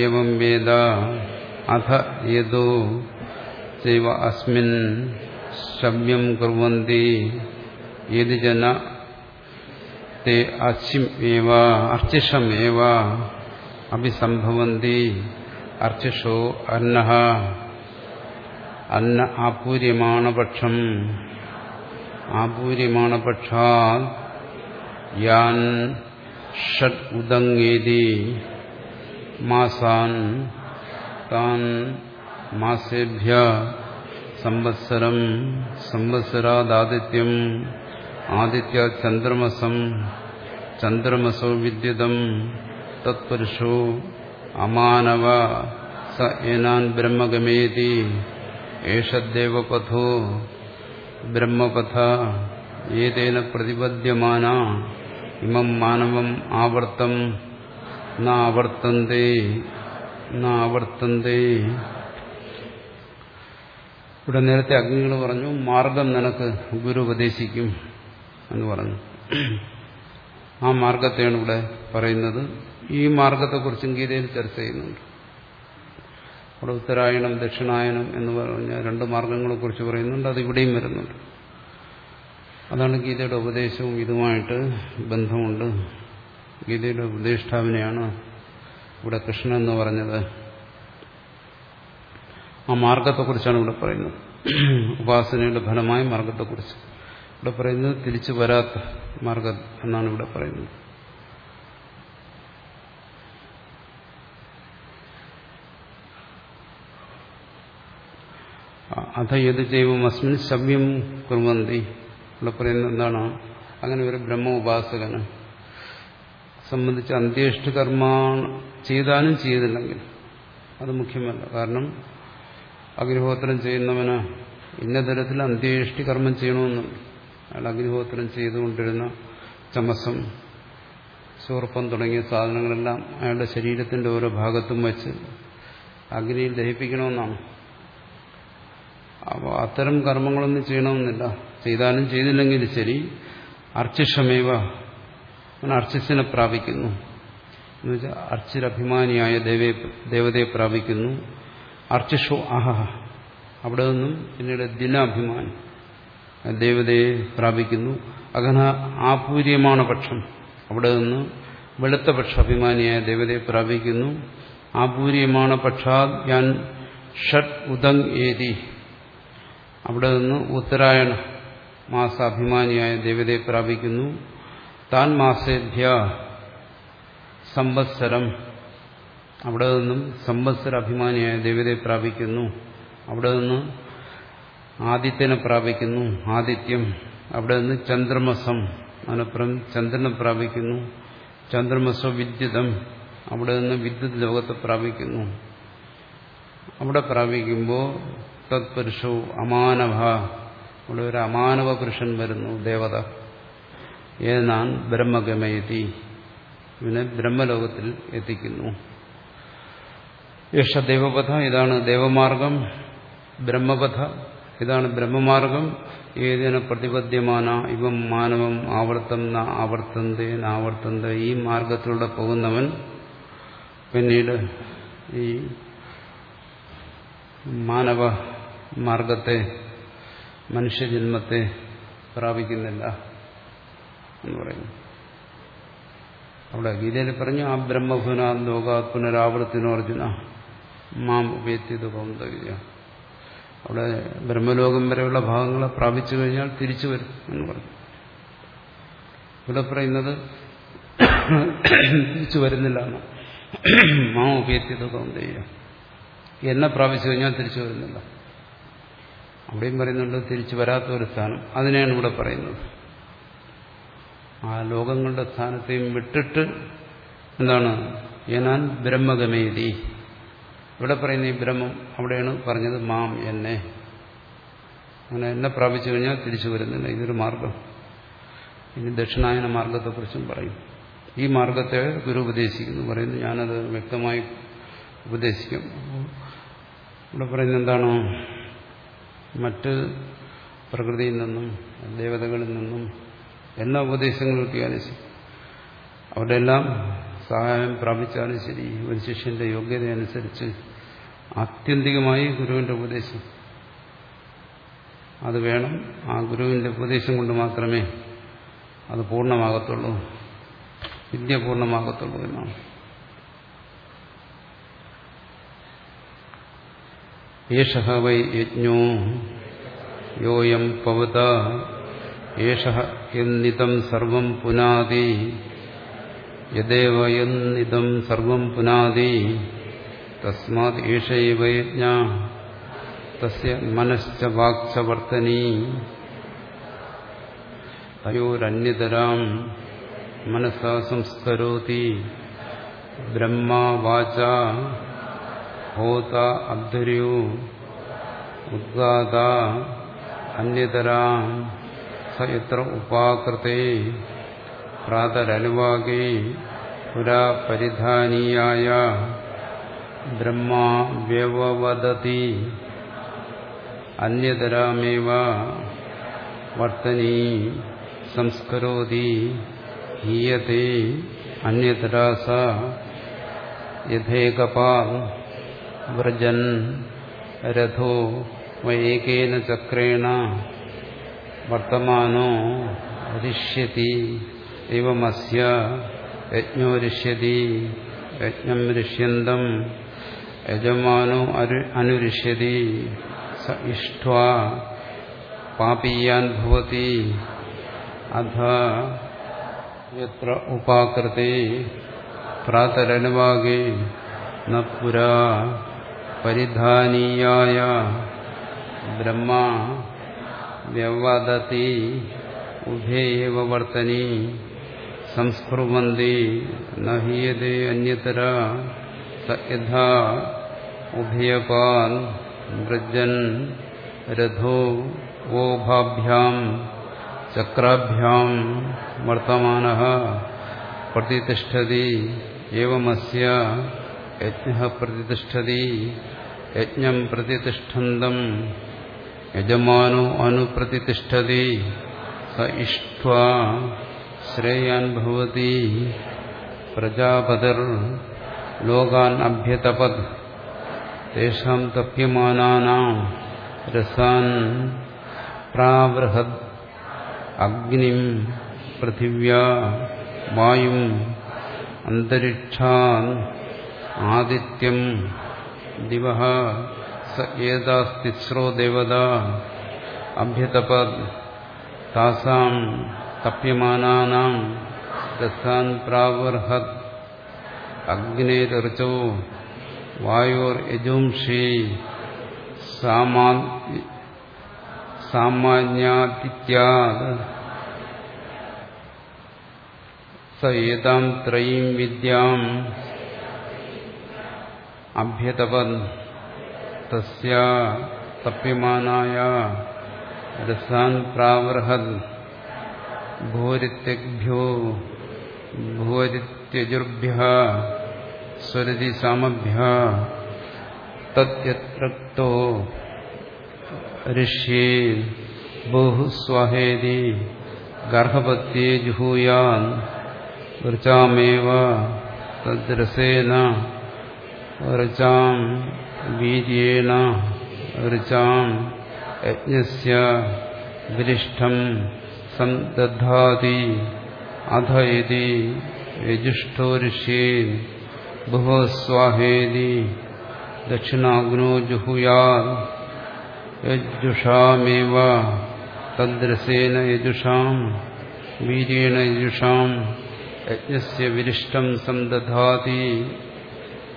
ഏവം വേദ അഥ ഏതോ ചൈവ അസ്മിൻ ശമ്യം കുറുവന്തി ഏത് ജന തേ അർച്ചിമേവ അർച്ചിഷമേവ അഭിസംഭവന്തി അർച്ചിഷോ അന്ന അന്ന ആപൂര്യമാണപക്ഷം. ആപൂര്യമാണ് പക്ഷാ യാൻ ഷഡ് ഉദങ്ങേതി മാസാൻ താൻ മാസേഭ്യ സംവത്സരം സംവത്സരാദാദിത്യം ആദിത്യ ചന്ദ്രമസം ചന്ദ്രമസോ വിദ്യുതം തത്പുരുഷോ അമാനവ സ ഏനാൻ ബ്രഹ്മഗമേതി ഏഷദ്ദേവ ബ്രഹ്മപഥ ഏതേന പ്രതിപദ്യമാന ഇമം മാനവം ആവർത്തം നാവർത്തന്തേ നാവർത്തന്തേ ഇവിടെ നേരത്തെ അഗ്നികൾ പറഞ്ഞു മാർഗം നിനക്ക് ഗുരു ഉപദേശിക്കും എന്ന് പറഞ്ഞു. ആ മാർഗത്തെയാണ് ഇവിടെ പറയുന്നത്. ഈ മാർഗത്തെക്കുറിച്ചും ഗീതയിൽ ചർച്ച ചെയ്യുന്നുണ്ട്. അവിടെ ഉത്തരായണം ദക്ഷിണായനം എന്ന് പറഞ്ഞ രണ്ട് മാർഗങ്ങളെക്കുറിച്ച് പറയുന്നുണ്ട്. അത് ഇവിടെയും വരുന്നുണ്ട്. അതാണ് ഗീതയുടെ ഉപദേശവും ഇതുമായിട്ട് ബന്ധമുണ്ട്. ഗീതയുടെ ഉപദേഷ്ടാവിനെയാണ് ഇവിടെ കൃഷ്ണൻ എന്ന് പറഞ്ഞത്. ആ മാർഗത്തെക്കുറിച്ചാണ് ഇവിടെ പറയുന്നത്. ഉപാസനയുടെ ഫലമായ മാർഗത്തെക്കുറിച്ച്. ഇവിടെ പറയുന്നത് തിരിച്ചു വരാത്ത മാർഗം എന്നാണ് ഇവിടെ പറയുന്നത്. അഥ ഏത് ജൈവം അസ്മിൻ ശവ്യം കുർവന്തി. ഇവിടെ പറയുന്നത് എന്താണ്? അങ്ങനെ ഒരു ബ്രഹ്മ ഉപാസകന് സംബന്ധിച്ച് അന്ത്യേഷ്ട കർമ്മ ചെയ്താലും ചെയ്തില്ലെങ്കിൽ അത് മുഖ്യമല്ല. കാരണം അഗ്നിഹോത്രം ചെയ്യുന്നവന് ഇന്ന തരത്തിൽ അന്ത്യേഷ്ടി കർമ്മം ചെയ്യണമെന്നുണ്ട്. അയാൾ അഗ്നിഹോത്രം ചെയ്തുകൊണ്ടിരുന്ന ചമസം ചോർപ്പം തുടങ്ങിയ സാധനങ്ങളെല്ലാം അയാളുടെ ശരീരത്തിന്റെ ഓരോ ഭാഗത്തും വെച്ച് അഗ്നിയിൽ ദഹിപ്പിക്കണമെന്നാണ്. അപ്പോൾ അത്തരം കർമ്മങ്ങളൊന്നും ചെയ്യണമെന്നില്ല. ചെയ്താലും ചെയ്തില്ലെങ്കിൽ ശരി. അർച്ചിഷമേവ അവൻ അർച്ചിസിനെ പ്രാപിക്കുന്നു. എന്നുവെച്ചാൽ അർച്ചിരഭിമാനിയായ ദേവയെ ദേവതയെ പ്രാപിക്കുന്നു. അർച്ചിഷു അഹ അവിടെ നിന്നും പിന്നീട് ദിനാഭിമാനി. ദേവതയെ പ്രാപിക്കുന്നു. അകന ആപൂര്യമാണ് പക്ഷം. അവിടെ നിന്ന് വെളുത്ത പക്ഷ അഭിമാനിയായ ദേവതയെ പ്രാപിക്കുന്നു. ആപൂര്യമാണ് പക്ഷാ ഞാൻ ഷഡ് ഉദങ് ഏതി. അവിടെ നിന്ന് ഉത്തരായണ മാസ അഭിമാനിയായ ദേവതയെ പ്രാപിക്കുന്നു. താൻ മാസേഭ്യ സംവത്സരം. അവിടെ നിന്നും സംവത്സര അഭിമാനിയായ ദേവതയെ പ്രാപിക്കുന്നു. അവിടെ നിന്ന് ആദിത്യനെ പ്രാപിക്കുന്നു. ആദിത്യം. അവിടെ നിന്ന് ചന്ദ്രമസം. അതിനപ്പുറം ചന്ദ്രനെ പ്രാപിക്കുന്നു. ചന്ദ്രമസ വിദ്യുതം. അവിടെ നിന്ന് വിദ്യുത് ലോകത്തെ പ്രാപിക്കുന്നു. അവിടെ പ്രാപിക്കുമ്പോൾ തത്പുരുഷവും അമാനവ ഇവിടെ ഒരു അമാനവ പുരുഷൻ വരുന്നു ദേവത. ഏനാൻ ബ്രഹ്മഗമയതി. ഇവനെ ബ്രഹ്മലോകത്തിൽ എത്തിക്കുന്നു. യക്ഷ ദേവപഥ ഇതാണ് ദേവമാർഗം. ബ്രഹ്മപഥ ഇതാണ് ബ്രഹ്മമാർഗം. ഏതിന പ്രതിപദ്യമാന ഇവം മാനവം ആവർത്തം ന ആവർത്തന്ത നാവർത്തന്ത. ഈ മാർഗത്തിലൂടെ പോകുന്നവൻ പിന്നീട് ഈ മാനവ മാർഗത്തെ മനുഷ്യജന്മത്തെ പ്രാപിക്കുന്നില്ല എന്ന് പറയുന്നു. അവിടെ ഗീതയിൽ പറഞ്ഞു ആ ബ്രഹ്മഭുന ലോകാത് പുനരാവർത്തിനോ അർജുന മാം ഉപയത്തിയത് കൗന്തര്യ അവിടെ ബ്രഹ്മലോകം വരെയുള്ള ഭാഗങ്ങളെ പ്രാപിച്ചു കഴിഞ്ഞാൽ തിരിച്ചു വരും എന്ന് പറഞ്ഞു. ഇവിടെ പറയുന്നത് തിരിച്ചു വരുന്നില്ല എന്ന്. മാം ഉപയത്തിയത് കൗന്തര്യ എന്നെ പ്രാപിച്ചു കഴിഞ്ഞാൽ തിരിച്ചു വരുന്നില്ല. അവിടെയും പറയുന്നുണ്ട് തിരിച്ചു വരാത്ത ഒരു സ്ഥാനം. അതിനെയാണ് ഇവിടെ പറയുന്നത്. ആ ലോകങ്ങളുടെ സ്ഥാനത്തെയും വിട്ടിട്ട് എന്താണ്? ഞാൻ ബ്രഹ്മഗമേതി ഇവിടെ പറയുന്ന ഈ ബ്രഹ്മം അവിടെയാണ് പറഞ്ഞത് മാം എന്നെ. അങ്ങനെ എന്നെ പ്രാപിച്ചു കഴിഞ്ഞാൽ തിരിച്ചു വരുന്നില്ല. ഇതൊരു മാർഗം ഇനി ദക്ഷിണായന മാർഗത്തെക്കുറിച്ചും പറയും. ഈ മാർഗത്തെ ഗുരു ഉപദേശിക്കുന്നു. പറയുന്നു ഞാനത് വ്യക്തമായി ഉപദേശിക്കും. ഇവിടെ പറയുന്നത് എന്താണോ? മറ്റ് പ്രകൃതിയിൽ നിന്നും ദേവതകളിൽ നിന്നും എല്ലാ ഉപദേശങ്ങളും കിട്ടിയാലും ശരി അവിടെ എല്ലാം സഹായം പ്രാപിച്ചാലും ശരി. ഒരു ശിഷ്യന്റെ യോഗ്യതയനുസരിച്ച് ആത്യന്തികമായി ഗുരുവിന്റെ ഉപദേശം. അത് വേണം. ആ ഗുരുവിന്റെ ഉപദേശം കൊണ്ട് മാത്രമേ അത് പൂർണമാകത്തുള്ളൂ. വിദ്യ പൂർണമാകത്തുള്ളൂ എന്നാണ്. യേശ വൈ യജ്ഞോ യോയം പവത ഏഷ എന്നിതം സർവം പുനാതി യദേവ എന്നിതം സർവം പുനാതി തസ്മാത് ഏഷൈവ യജ്ഞ തസ്യ മനശ്ച വാക്ച വർത്തനീ തയോരന്യതരാം മനസാ സംസ്കരോതി ബ്രഹ്മ വാച ഹോത അബ്ധര്യോ ഉദ്ഗാത അന്യതരാം സയത്ര ഉപാകൃതേ പ്രാതരനുവാകേ പുരാ പരിധാനീയായ ബ്രഹ്മാ വ്യവവദതി അന്യതരാമേവ വർത്തനീ സംസ്കരോതി ഹീയത്തെ അന്യതരാ സ യഥേകപാൽ വ്രജൻ രഥോ വൈകേന ചക്രേണ വർത്തമാനോ ഋഷ്യതി എവമസ്യ യജ്ഞോ ഋഷ്യതി യജ്ഞം ഋഷ്യന്തം യജമാനോ അനുരിഷ്യതി സ ഇഷ്ട്വാ പാപീയാൻ ഭവതി അധ യത്ര ഉപാകൃതി പ്രാതരനുവാകേ ന പരിധാനീയായ ബ്രഹ്മ വ്യവദതി ഉഭേ ഏവ വർത്തനി സംസ്കുർവന്തി നഹീയതേ അന്യതര യഥാ ഉഭയപാൻ വൃജൻ രഥോ ഓഭാഭ്യാം ചക്രാഭ്യാം വർത്തമാന പ്രതിഷ്ഠതി ഏവമസ്യ യജ്ഞ പ്രതിഷ്ഠതി യജ്ഞം പ്രതിഷ്ഠന്തം യജമാനോ അനുപ്രതിഷ്ഠതി സ ഇഷ്ട്വാ ശ്രേയാൻ ഭവതി പ്രജാപതിർ ലോകാൻ അഭ്യതപത് തേഷാം തപ്യമാനാനാം രസാൻ പ്രാവൃഹദ് അഗ്നിം പൃഥിവ്യ വായും അന്തരിക്ഷാൻ ആദിത്യം. ദിവ സേതാസ്തിസ്രോ ദേവത. അഭ്യതപത് താസാം തപ്യമാനാനാം. രസാൻ പ്രാവൃഹത് അഗ്നേർച്ചോ വായോർ യജുംഷി. സാമാന്യാദിത്യാത് സ ഏതാം ത്രയീം വിദ്യാം. अभ्यतवन्। तस्या तप्यमानाय रसान् प्रावृहन्। भूरित्यग्भ्यो, भूरित्यजुर्भ्यः स्वरदि सामभ्यः। तद्यत्रक्तो ऋष्ये बहु स्वाहेदि गर्भपत्ये जुहूयान् ऋचामेव तद्रसेन ഋചാം വീര്യേണ ഋചാം യജ്ഞസ്യ വിരിഷ്ടം സന്ദധാതി അധ യതി യജുഷ്ടോ ഋഷ്യേൻ ബഹുസ്വാഹേതി ദക്ഷിണാഗ്നോ ജുഹുയാ യജുഷാമേവ തദ്രസേന യജുഷാം വീര്യേണ യജുഷാം യജ്ഞസ്യ വിരിഷ്ടം സന്ദധാതി അധ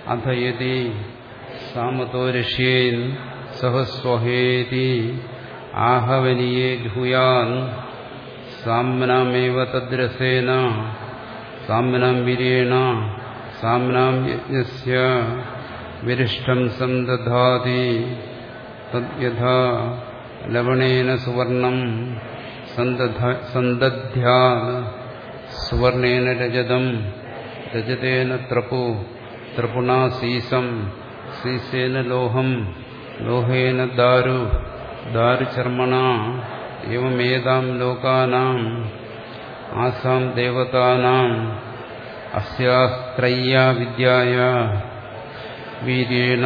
യതി സാമതോ ഋഷ്യേൻ സഹസ്വഹേതി ആഹവനീയേ ജുഹുയാൻ സാമ്നാമേവ തദ്രസേന സാമ്നാം വീര്യേണ സാമ്നാം യജ്ഞസ്യ വിരിഷ്ടം സന്ദധാതി തദ്യഥാ ലവണേന സുവർണം സന്ദധ്യാ സുവർണേന രജതം രജതേന ത്രപു ത്രിപുണ സീസം സീസേന ലോഹം ലോഹേന ദാരു ദാരുചർമ്മണ ഏവമേതാം ലോകാനാം ആസാം ദേവതാനാം അസ്യാസ്ത്രയ്യാ വിദ്യായ വീര്യേണ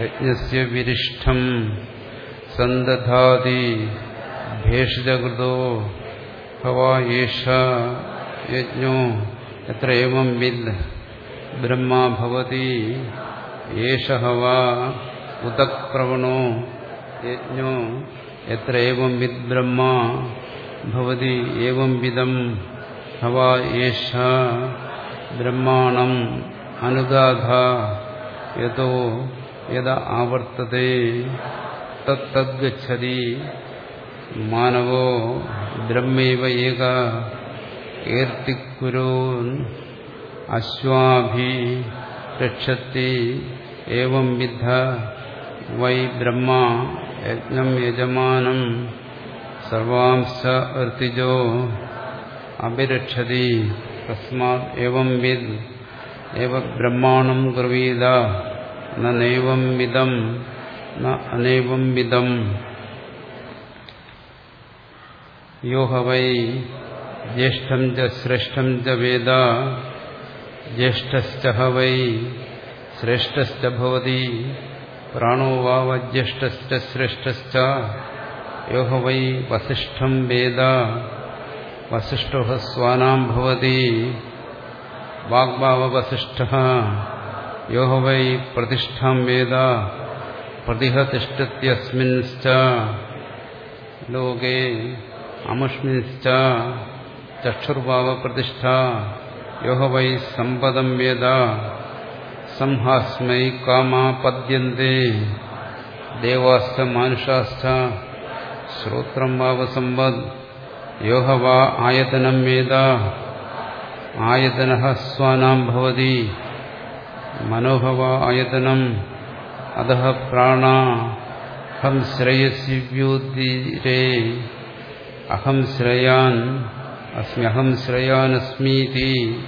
യജ്ഞസ്യ വിരിഷ്ടം സന്തധാതി ഭേഷിതകൃതോ ഭവാ യേഷ യജ്ഞോ എത്ര ഏവം ബ്രഹ്മാഭവതി ഏഷ വാ ഉദക്പ്രവണോ യജ്ഞോ എത്ര ഏവം വിദ് ബ്രഹ്മാ ഭവതി ഏവം വിധം ഹവ ഏഷ ബ്രഹ്മാണം അനുദാധ യതോ യഥ ആവർത്തത്തെ തദ്ഗതി മാനവോ ബ്രഹ്മൈവ ഏക കീർത്തിക്കുരോൻ അശ്വാഭി രക്ഷത്തി ഏവം വിദ്ധ വൈ ബ്രഹ്മ യജ്ഞം യജമാനം സർവാംശ ഋതിജോ അഭിരക്ഷതി തസ്മാത് ഏവം വിദ് ഏവ ബ്രഹ്മാണം ബ്രവീത നൈവം വിദം ന അനൈവം വിദം യോഹ വൈ ജ്യേഷ്ഠം ച ശ്രേഷ്ഠം ച വേദ ജ്യേഷ്ഠശ്ച വൈ ശ്രേഷ്ഠശ്ച ഭവതി പ്രാണോ വാവജ്യേഷ്ഠശ്ച ശ്രേഷ്ഠശ്ച യോഹ വൈ വസിഷ്ഠം വേദ വസിഷ്ഠോ സ്വാനാം ഭവതി വാഗ്ഭാവവസിഷ്ഠ യോഹ വൈ പ്രതിഷ്ഠാം വേദ പ്രതിഹ തിഷ്ടത്യസ്മിൻശ്ച ലോകേ അമുഷ്മിൻശ്ച ചക്ഷുർഭാവപ്രതിഷ്ഠ യോഹ വൈ സമ്പദം വേദ. സംഹാസ്മൈ കാമാപദ്യന്തേ പദ്യന്തെ. ദേവാശ്ച മാനുഷാശ്ച ശ്രോത്രം വാവസമ്പദ് വാ ആയതനം വേദ. ആയതന സ്വാനാം ഭവതി. മനോഹവ ആയതനം. അധ പ്രാണ. ഹം ശ്രേയസ്യോതിരേ അഹം ശ്രേയാൻ അസ്മ്യഹം ശ്രേയാനസ്മീതി.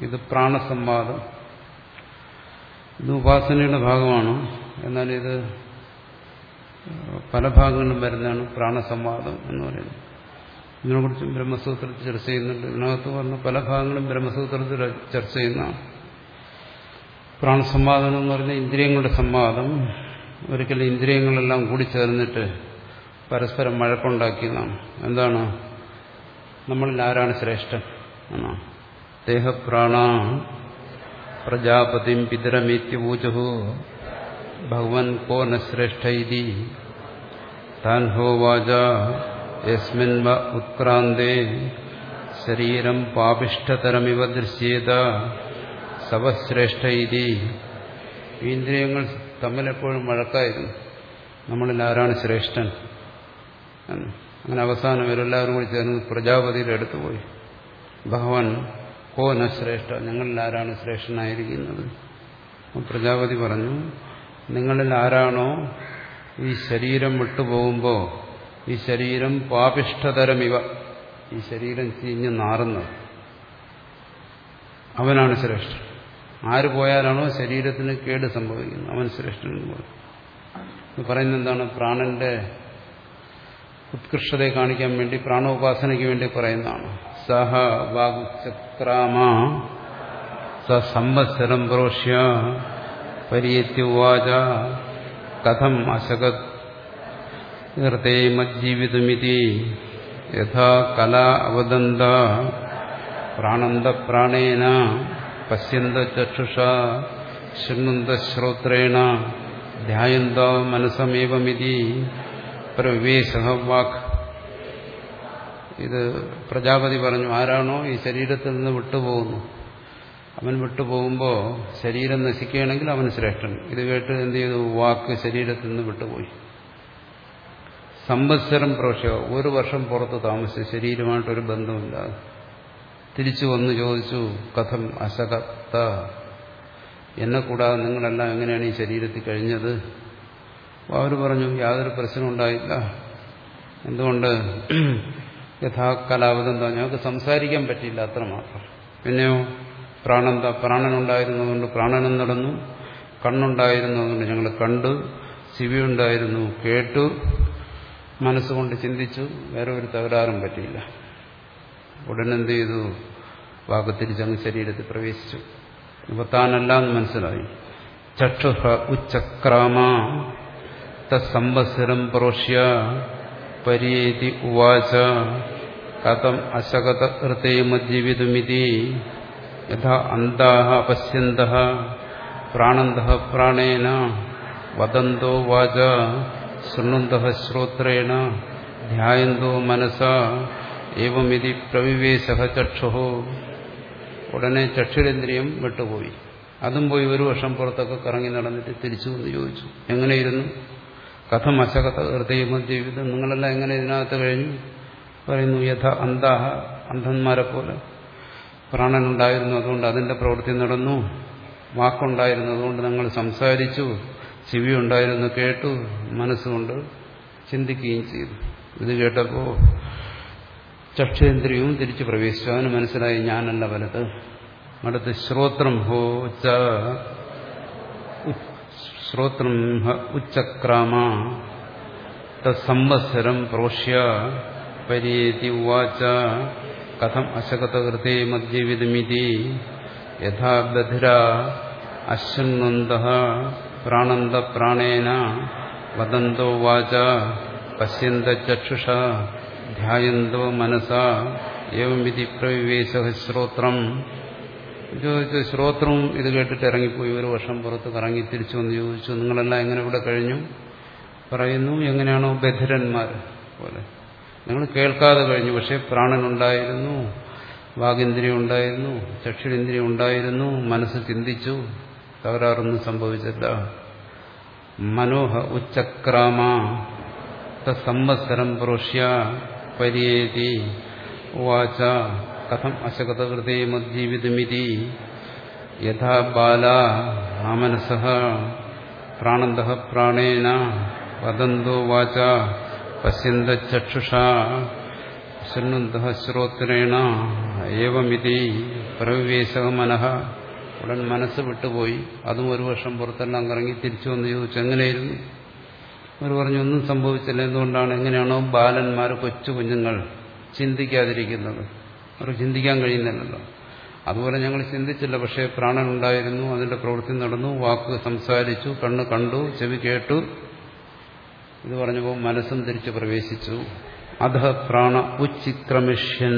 ഇത് പ്രാണസംവാദം. ഇത് ഉപാസനയുടെ ഭാഗമാണ്. എന്നാൽ ഇത് പല ഭാഗങ്ങളിലും വരുന്നതാണ് പ്രാണസംവാദം എന്ന് പറയുന്നത്. ഇതിനെക്കുറിച്ചും ബ്രഹ്മസൂത്രത്തിൽ ചർച്ച ചെയ്യുന്നുണ്ട്. ഇതിനകത്ത് പറഞ്ഞ പല ഭാഗങ്ങളും ബ്രഹ്മസൂത്രത്തിൽ ചർച്ച ചെയ്യുന്നതാണ്. പ്രാണസംവാദം എന്ന് പറഞ്ഞാൽ ഇന്ദ്രിയങ്ങളുടെ സംവാദം. ഒരിക്കലും ഇന്ദ്രിയങ്ങളെല്ലാം കൂടി ചേർന്നിട്ട് പരസ്പരം മഴക്കുണ്ടാക്കിയതാണ് എന്താണ്? നമ്മളിൽ ആരാണ് ശ്രേഷ്ഠൻ? എന്നാണ് ദേഹപ്രാണ പ്രജാപതിം പിതരമേത്യപൂജു ഭഗവൻ കോ നശ്രേഷ്ഠ ശ്രേഷ്ഠ ഇതി താൻ ഹോവാച യസ്മിൻ വ ഉത്ക്രാന്തേ. ശരീരം പാപിഷ്ഠതരമിവ ദൃശ്യേത. സവശ്രേഷ്ഠ ഇതി ഇന്ദ്രിയങ്ങൾ തമ്മിലെപ്പോഴും വഴക്കായിരുന്നു. നമ്മളിൽ ആരാണ് ശ്രേഷ്ഠൻ? അങ്ങനെ അവസാനം ഇവരെല്ലാവരും കൂടി ചേർന്ന് പ്രജാപതിയുടെ അടുത്ത് പോയി. ഭഗവാൻ കോ ന ശ്രേഷ്ഠ? ഞങ്ങളിൽ ആരാണ് ശ്രേഷ്ഠനായിരിക്കുന്നത് പ്രജാപതി പറഞ്ഞു നിങ്ങളിൽ ആരാണോ ഈ ശരീരം വിട്ടുപോകുമ്പോൾ ഈ ശരീരം പാപിഷ്ഠതരം ഇവ ഈ ശരീരം ചീഞ്ഞ് നാറുന്നത്. അവനാണ് ശ്രേഷ്ഠൻ. ആര് പോയാലാണോ ശരീരത്തിന് കേട് സംഭവിക്കുന്നത്. അവൻ ശ്രേഷ്ഠൻ എന്ന് പറയും പറയുന്നത് എന്താണ്? പ്രാണന്റെ ഉത്കൃഷ്ടതയെ കാണിക്കാൻ വേണ്ടി പ്രാണോപാസനയ്ക്ക് വേണ്ടി പറയുന്നതാണ്. സഹ വാഗുചക്രാമ സ സംവത്സരം പ്രോഷ്യ പരിയത്യുവാച കഥം അശകത് ഹൃദേ മജ്ജീവിതമിതി യഥാ കല അവദന്ത പ്രാണന്ത പ്രാണേന പശ്യന്ത ചക്ഷുഷ ശൃണ്വന്ത ശ്രോത്രേണ ധ്യായന്ത മനസമേവമിതി പ്രവേശ വാക് ഇത് പ്രജാപതി പറഞ്ഞു ആരാണോ ഈ ശരീരത്തിൽ നിന്ന് വിട്ടുപോകുന്നു? അവൻ വിട്ടുപോകുമ്പോൾ ശരീരം നശിക്കുകയാണെങ്കിൽ അവൻ ശ്രേഷ്ഠൻ. ഇത് കേട്ട് എന്ത് ചെയ്തു? വാക്ക് ശരീരത്തിൽ നിന്ന് വിട്ടുപോയി. സംവത്സരം പ്രോഷ്യ ഒരു വർഷം പുറത്ത് താമസിച്ചു ശരീരമായിട്ടൊരു ബന്ധമില്ലാതെ തിരിച്ചു വന്ന് ചോദിച്ചു കഥം അശകത്ത എന്നെ കൂടാതെ നിങ്ങളെല്ലാം എങ്ങനെയാണ് ഈ ശരീരത്തിൽ കഴിഞ്ഞത്? അവർ പറഞ്ഞു യാതൊരു പ്രശ്നം ഉണ്ടായില്ല. എന്തുകൊണ്ട്? യഥാ യഥാകലാവതെന്താ ഞങ്ങൾക്ക് സംസാരിക്കാൻ പറ്റിയില്ല അത്രമാത്രം. പിന്നെയോ പ്രാണന്ത പ്രാണനുണ്ടായിരുന്നതുകൊണ്ട് പ്രാണനും നടന്നു. കണ്ണുണ്ടായിരുന്നതുകൊണ്ട് ഞങ്ങൾ കണ്ടു. ചെവി ഉണ്ടായിരുന്നു കേട്ടു. മനസ്സുകൊണ്ട് ചിന്തിച്ചു. വേറെ ഒരു തകരാറും പറ്റിയില്ല. ഉടനെന്ത് ചെയ്തു? വാക്ക് തിരിച്ചങ്ങ് ശരീരത്തിൽ പ്രവേശിച്ചു. ഇപ്പൊ താനല്ല എന്ന് മനസ്സിലായി. ചക്ഷുഹ ഉച്ചക്രാമ തത്സംവത്സരം പ്രോഷ്യ പരിയേതി ഉവാച. കഥം അശകത ഹൃതേ മജ്ജീവിതമിതി യഥാ അന്താഹ പശ്യന്ത പ്രാണന്ത പ്രാണേന. വദന്തോ വാച ശൃണ്വന്ത ശ്രോത്രേണ. ധ്യായന്തോ മനസ. ഏവമിതി പ്രവിവേശ ചക്ഷു. ഉടനെ ചക്ഷുരേന്ദ്രിയം വിട്ടുപോയി. അതും പോയി ഒരു വർഷം പുറത്തൊക്കെ കറങ്ങി നടന്നിട്ട് തിരിച്ചു വന്ന് ചോദിച്ചു. എങ്ങനെയിരുന്നു? കഥം അശകഥ ഹൃദയമ ജീവിതം. നിങ്ങളെല്ലാം എങ്ങനെ ഇതിനകത്ത് കഴിഞ്ഞു? പറയുന്നു യഥ അന്താഹ അന്ധന്മാരെ പോലെ പ്രാണനുണ്ടായിരുന്നു. അതുകൊണ്ട് അതിന്റെ പ്രവൃത്തി നടന്നു. വാക്കുണ്ടായിരുന്നു. അതുകൊണ്ട് നിങ്ങൾ സംസാരിച്ചു. ചെവി ഉണ്ടായിരുന്നു കേട്ടു. മനസ്സുകൊണ്ട് ചിന്തിക്കുകയും ചെയ്തു. ഇത് കേട്ടപ്പോൾ ചക്ഷേന്ദ്രിയവും തിരിച്ചു പ്രവേശിച്ചു. അവന് മനസ്സിലായി ഞാനല്ല വലത്. അടുത്ത് ശ്രോത്രം ഹോ ഉച്ച ശ്രോത്രം ഉച്ചക്രാമ തത്സംവത്സരം പ്രോഷ്യ പരിയേതി ഉവാച കഥം അശകതകൃത്തെ മദ്യവിധമിതി യഥാ ബധിര അശ്വന്വന്ത പ്രാണന്ത പ്രാണേന വദന്തോ വാച പശ്യന്ത ചക്ഷുഷ ധ്യായന്തോ മനസ. ഏവമിതി പ്രവിവേശ ശ്രോത്രം ചോദിച്ചു ശ്രോത്രവും ഇത് കേട്ടിട്ട് ഇറങ്ങിപ്പോയി. ഒരു വർഷം പുറത്ത് കറങ്ങി തിരിച്ചു വന്ന് ചോദിച്ചു നിങ്ങളെല്ലാം എങ്ങനെ ഇവിടെ കഴിഞ്ഞു? പറയുന്നു എങ്ങനെയാണോ ബധിരന്മാർ പോലെ. നിങ്ങൾ കേൾക്കാതെ കഴിഞ്ഞു പക്ഷെ പ്രാണനുണ്ടായിരുന്നു വാഗേന്ദ്രിയം ഉണ്ടായിരുന്നു ചക്ഷുരേന്ദ്രിയം ഉണ്ടായിരുന്നു മനസ്സ് ചിന്തിച്ചു. തകരാറൊന്നും സംഭവിച്ചില്ല. മനോഹ ഉച്ചക്രാമ തത്സംവത്സരം പ്രോഷ്യ പരിയേതി ഉവാച കഥം അശകതകൃതേ മജ്ജീവിതമിതി യഥാ ബാല ആമനസ പ്രാണന്ത പ്രാണേന വദന്തോ വാച പശ്യന്ത ചക്ഷുഷാ ശൃണ്വന്ത ശ്രോത്രേണ ഏവമിതി പ്രവിവേശക മനഃ ഉടൻ മനസ്സ് വിട്ടുപോയി. അതും ഒരു വർഷം പുറത്തെല്ലാം കറങ്ങി തിരിച്ചു വന്ന് ചോദിച്ചു എങ്ങനെയായിരുന്നു? അവർ പറഞ്ഞു ഒന്നും സംഭവിച്ചില്ല. എന്തുകൊണ്ടാണ്? എങ്ങനെയാണോ ബാലന്മാർ കൊച്ചു കുഞ്ഞുങ്ങൾ ചിന്തിക്കാതിരിക്കുന്നത്. അവർക്ക് ചിന്തിക്കാൻ കഴിയുന്നില്ലല്ലോ. അതുപോലെ ഞങ്ങൾ ചിന്തിച്ചില്ല പക്ഷേ പ്രാണൻ ഉണ്ടായിരുന്നു അതിന്റെ പ്രവൃത്തി നടന്നു വാക്ക് സംസാരിച്ചു കണ്ണ് കണ്ടു ചെവി കേട്ടു. ഇത് പറഞ്ഞപ്പോൾ മനസ്സും തിരിച്ചു പ്രവേശിച്ചു. അധ പ്രാണ ഉച്ചിക്രമിഷ്യൻ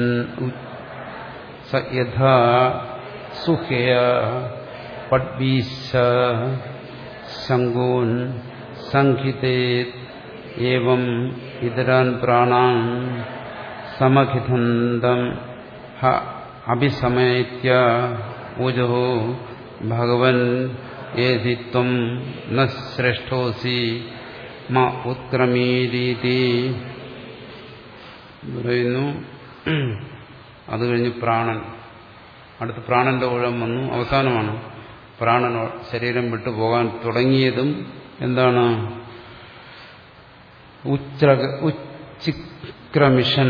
ശങ്കൂൻ സംഹിതേ ഇതരാൻ പ്രാണാൻ സമഖിതന്തം അഭിസമയത്യ ഊജോ ഭഗവൻ ഏതി ത്വം ന ശ്രേഷ്ഠോസി മ ഉത്ക്രമീരീതി പറയുന്നു അത് കഴിഞ്ഞ് പ്രാണൻ. അടുത്ത് പ്രാണന്റെ ഊഴം വന്നു അവസാനമാണ്. പ്രാണൻ ശരീരം വിട്ടു പോകാൻ തുടങ്ങിയതും എന്താണ്? ഉച്ചിക്രമിഷൻ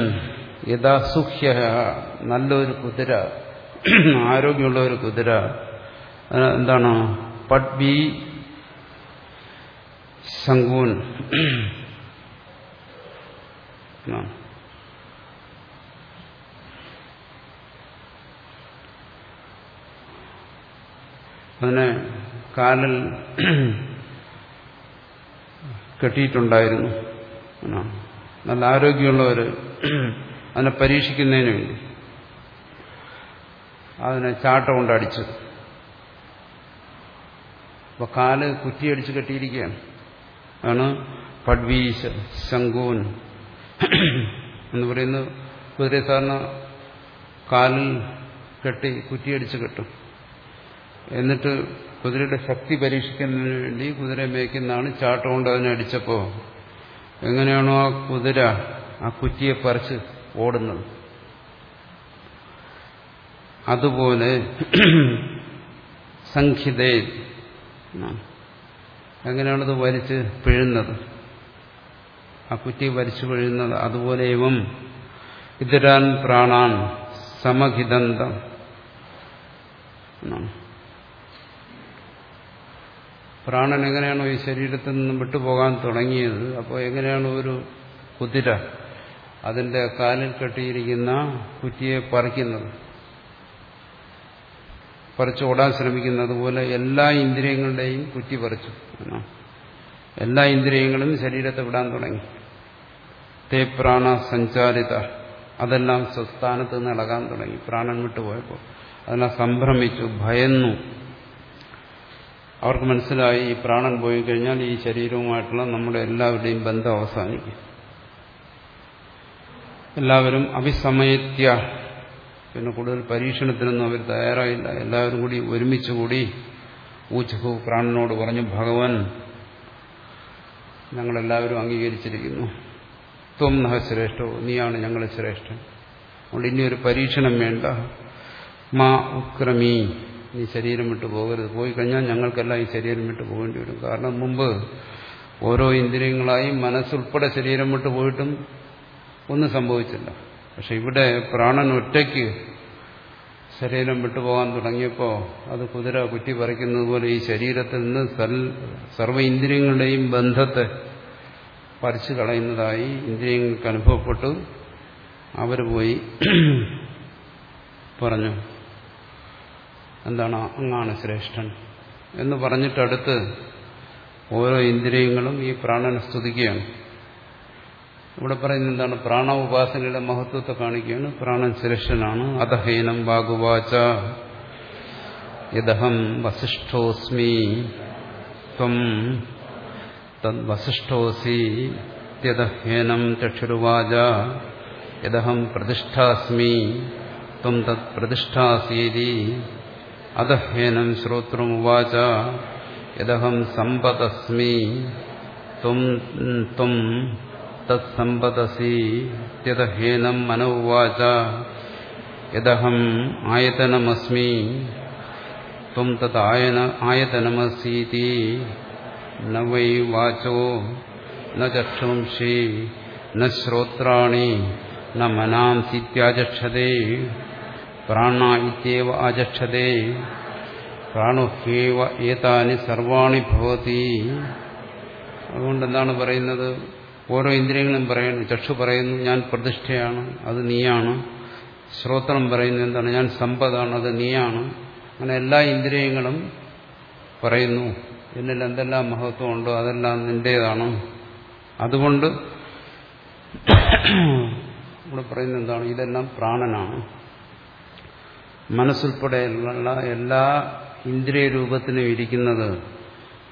യഥാ സുഹ്യ നല്ലൊരു കുതിര ആരോഗ്യമുള്ള ഒരു കുതിര എന്താണ്? പഡ്ബി സങ്കൂൻ അതിനെ കാലിൽ കെട്ടിയിട്ടുണ്ടായിരുന്നു. നല്ല ആരോഗ്യമുള്ളവർ അതിനെ പരീക്ഷിക്കുന്നതിന് വേണ്ടി. അതിനെ ചാട്ട കൊണ്ടടിച്ചു അപ്പൊ കാൽ കുറ്റിയടിച്ച് കെട്ടിയിരിക്കുകയാണ്. ആണ് പഡ്വീശ ശങ്കൂൻ എന്ന് പറയുന്ന കുതിരയെ സാറിന് കാലിൽ കെട്ടി കുറ്റിയടിച്ച് കെട്ടും. എന്നിട്ട് കുതിരയുടെ ശക്തി പരീക്ഷിക്കുന്നതിന് വേണ്ടി കുതിര മേയ്ക്കുന്നതാണ് ചാട്ടം കൊണ്ട് അതിനെ അടിച്ചപ്പോൾ. എങ്ങനെയാണോ ആ കുതിര ആ കുറ്റിയെ പറിച്ച് ഓടുന്നത്. അതുപോലെ സംഖിതേ എങ്ങനെയാണത് വലിച്ച് പിഴുന്നത്? ആ കുറ്റി വലിച്ചു പിഴുന്നത് അതുപോലെ ഇവം ഇതിരാൻ പ്രാണാൻ സമഹിതന്തം പ്രാണൻ എങ്ങനെയാണോ ഈ ശരീരത്തിൽ നിന്നും വിട്ടുപോകാൻ തുടങ്ങിയത് അപ്പോൾ എങ്ങനെയാണ് ഒരു കുതിര അതിന്റെ കാലിൽ കെട്ടിയിരിക്കുന്ന കുറ്റിയെ പറിക്കുന്നത്. പറിച്ചു ഓടാൻ ശ്രമിക്കുന്നത്. പോലെ എല്ലാ ഇന്ദ്രിയങ്ങളുടെയും കുറ്റി പറിച്ചു. എല്ലാ ഇന്ദ്രിയങ്ങളും ശരീരത്തെ വിടാൻ തുടങ്ങി. തേ പ്രാണ സഞ്ചാരിത. അതെല്ലാം സ്വസ്ഥാനത്ത് നിന്ന് ഇളകാൻ തുടങ്ങി. പ്രാണൻ വിട്ടുപോയപ്പോൾ അതെല്ലാം സംഭ്രമിച്ചു ഭയന്നു. അവർക്ക് മനസ്സിലായി ഈ പ്രാണൻ പോയി കഴിഞ്ഞാൽ ഈ ശരീരവുമായിട്ടുള്ള നമ്മുടെ എല്ലാവരുടെയും ബന്ധം അവസാനിക്കും. എല്ലാവരും അഭിസമയത്യ. പിന്നെ കൂടുതൽ പരീക്ഷണത്തിനൊന്നും അവർ തയ്യാറായില്ല. എല്ലാവരും കൂടി ഒരുമിച്ച് കൂടി ഊച്ചഹു പ്രാണനോട് പറഞ്ഞു ഭഗവാൻ ഞങ്ങളെല്ലാവരും അംഗീകരിച്ചിരിക്കുന്നു. ത്വം നഹ ശ്രേഷ്ഠോ നീയാണ് ഞങ്ങൾ ശ്രേഷ്ഠൻ. അതുകൊണ്ട് ഇനി ഒരു പരീക്ഷണം വേണ്ട. മാ ഉക്രമീ നീ ശരീരം വിട്ടു പോകരുത്. പോയി കഴിഞ്ഞാൽ ഞങ്ങൾക്കെല്ലാം ഈ ശരീരം വിട്ടു പോകേണ്ടി വരും. കാരണം മുമ്പ് ഓരോ ഇന്ദ്രിയങ്ങളായി മനസ്സുൾപ്പെടെ ശരീരം വിട്ടു പോയിട്ടും ഒന്നും സംഭവിച്ചില്ല. പക്ഷെ ഇവിടെ പ്രാണൻ ഒറ്റയ്ക്ക് ശരീരം വിട്ടുപോകാൻ തുടങ്ങിയപ്പോൾ അത് കുതിര കുറ്റി പറിക്കുന്നത് പോലെ ഈ ശരീരത്തിൽ നിന്ന് സർവ ഇന്ദ്രിയങ്ങളുടെയും ബന്ധത്തെ പറിച്ചു കളയുന്നതായി ഇന്ദ്രിയങ്ങൾക്ക് അനുഭവപ്പെട്ടു. അവർ പോയി പറഞ്ഞു എന്താണ് അങ്ങാണ് ശ്രേഷ്ഠൻ. എന്ന് പറഞ്ഞിട്ടടുത്ത് ഓരോ ഇന്ദ്രിയങ്ങളും ഈ പ്രാണനെ സ്തുതിക്കുകയാണ്. ഇവിടെ പറയുന്നത് എന്താണ്? പ്രാണ മഹത്വത്തെ കാണിക്കുകയാണ്. പ്രാണൻ ശ്രേഷ്ഠനാണ് അധഹീനം വാഗുവാച. യദഹം വസിഷ്ഠോസ്മി ത്വം തദ്വസിഷ്ഠോസി ത്യദഹേനം ചക്ഷുരുവാച. യദഹം പ്രതിഷ്ഠാസ്മി ത്വം തത് പ്രതിഷ്ഠാസീതി അധഹേനം ശ്രോത്രമുവാച. യദഹം സമ്പതസ്മി ത്വം ത്വം തത്സമ്പദസി ത്യതഹേനം മനോവാച യദഹം ആയതനമസ്മി ത്വം തത് ആയന ആയതനമസീതി ന വൈ വാചോ ന ചക്ഷുംഷി ന ശ്രോത്രാണി ന മനാംസിത്യാചക്ഷതേ പ്രാണ ഇത്യവ ആചക്ഷതേ പ്രാണുഹ്യേവ ഏതാനി സർവാണി ഭവതി അതുകൊണ്ട് എന്താണ് പറയുന്നത്? ഓരോ ഇന്ദ്രിയങ്ങളും പറയുന്നു ചക്ഷു പറയുന്നു ഞാൻ പ്രതിഷ്ഠയാണ് അത് നീയാണ്. ശ്രോത്രം പറയുന്നു എന്താണ് ഞാൻ സമ്പതാണ് അത് നീയാണ്. അങ്ങനെ എല്ലാ ഇന്ദ്രിയങ്ങളും പറയുന്നു. എന്നിൽ എന്തെല്ലാം മഹത്വമുണ്ടോ അതെല്ലാം നിന്റേതാണ്. അതുകൊണ്ട് ഇവിടെ പറയുന്നത് എന്താണ് ഇതെല്ലാം പ്രാണനാണ്. മനസ്സുൾപ്പെടെയുള്ള എല്ലാ ഇന്ദ്രിയ രൂപത്തിനും ഇരിക്കുന്നത്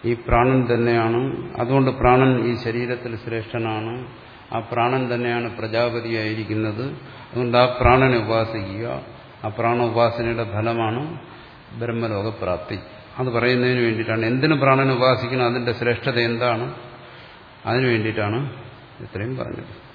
ഈ പ്രാണൻ തന്നെയാണ്. അതുകൊണ്ട് പ്രാണൻ ഈ ശരീരത്തിൽ ശ്രേഷ്ഠനാണ്. ആ പ്രാണൻ തന്നെയാണ് പ്രജാപതിയായിരിക്കുന്നത്. അതുകൊണ്ട് ആ പ്രാണനെ ഉപാസിക്കുക. ആ പ്രാണ ഉപാസനയുടെ ഫലമാണ് ബ്രഹ്മലോകപ്രാപ്തി. അത് പറയുന്നതിന് വേണ്ടിയിട്ടാണ്. എന്തിനു പ്രാണനെ ഉപാസിക്കണം? അതിന്റെ ശ്രേഷ്ഠത എന്താണ്? അതിനു വേണ്ടിയിട്ടാണ് ഇത്രയും പറഞ്ഞത്.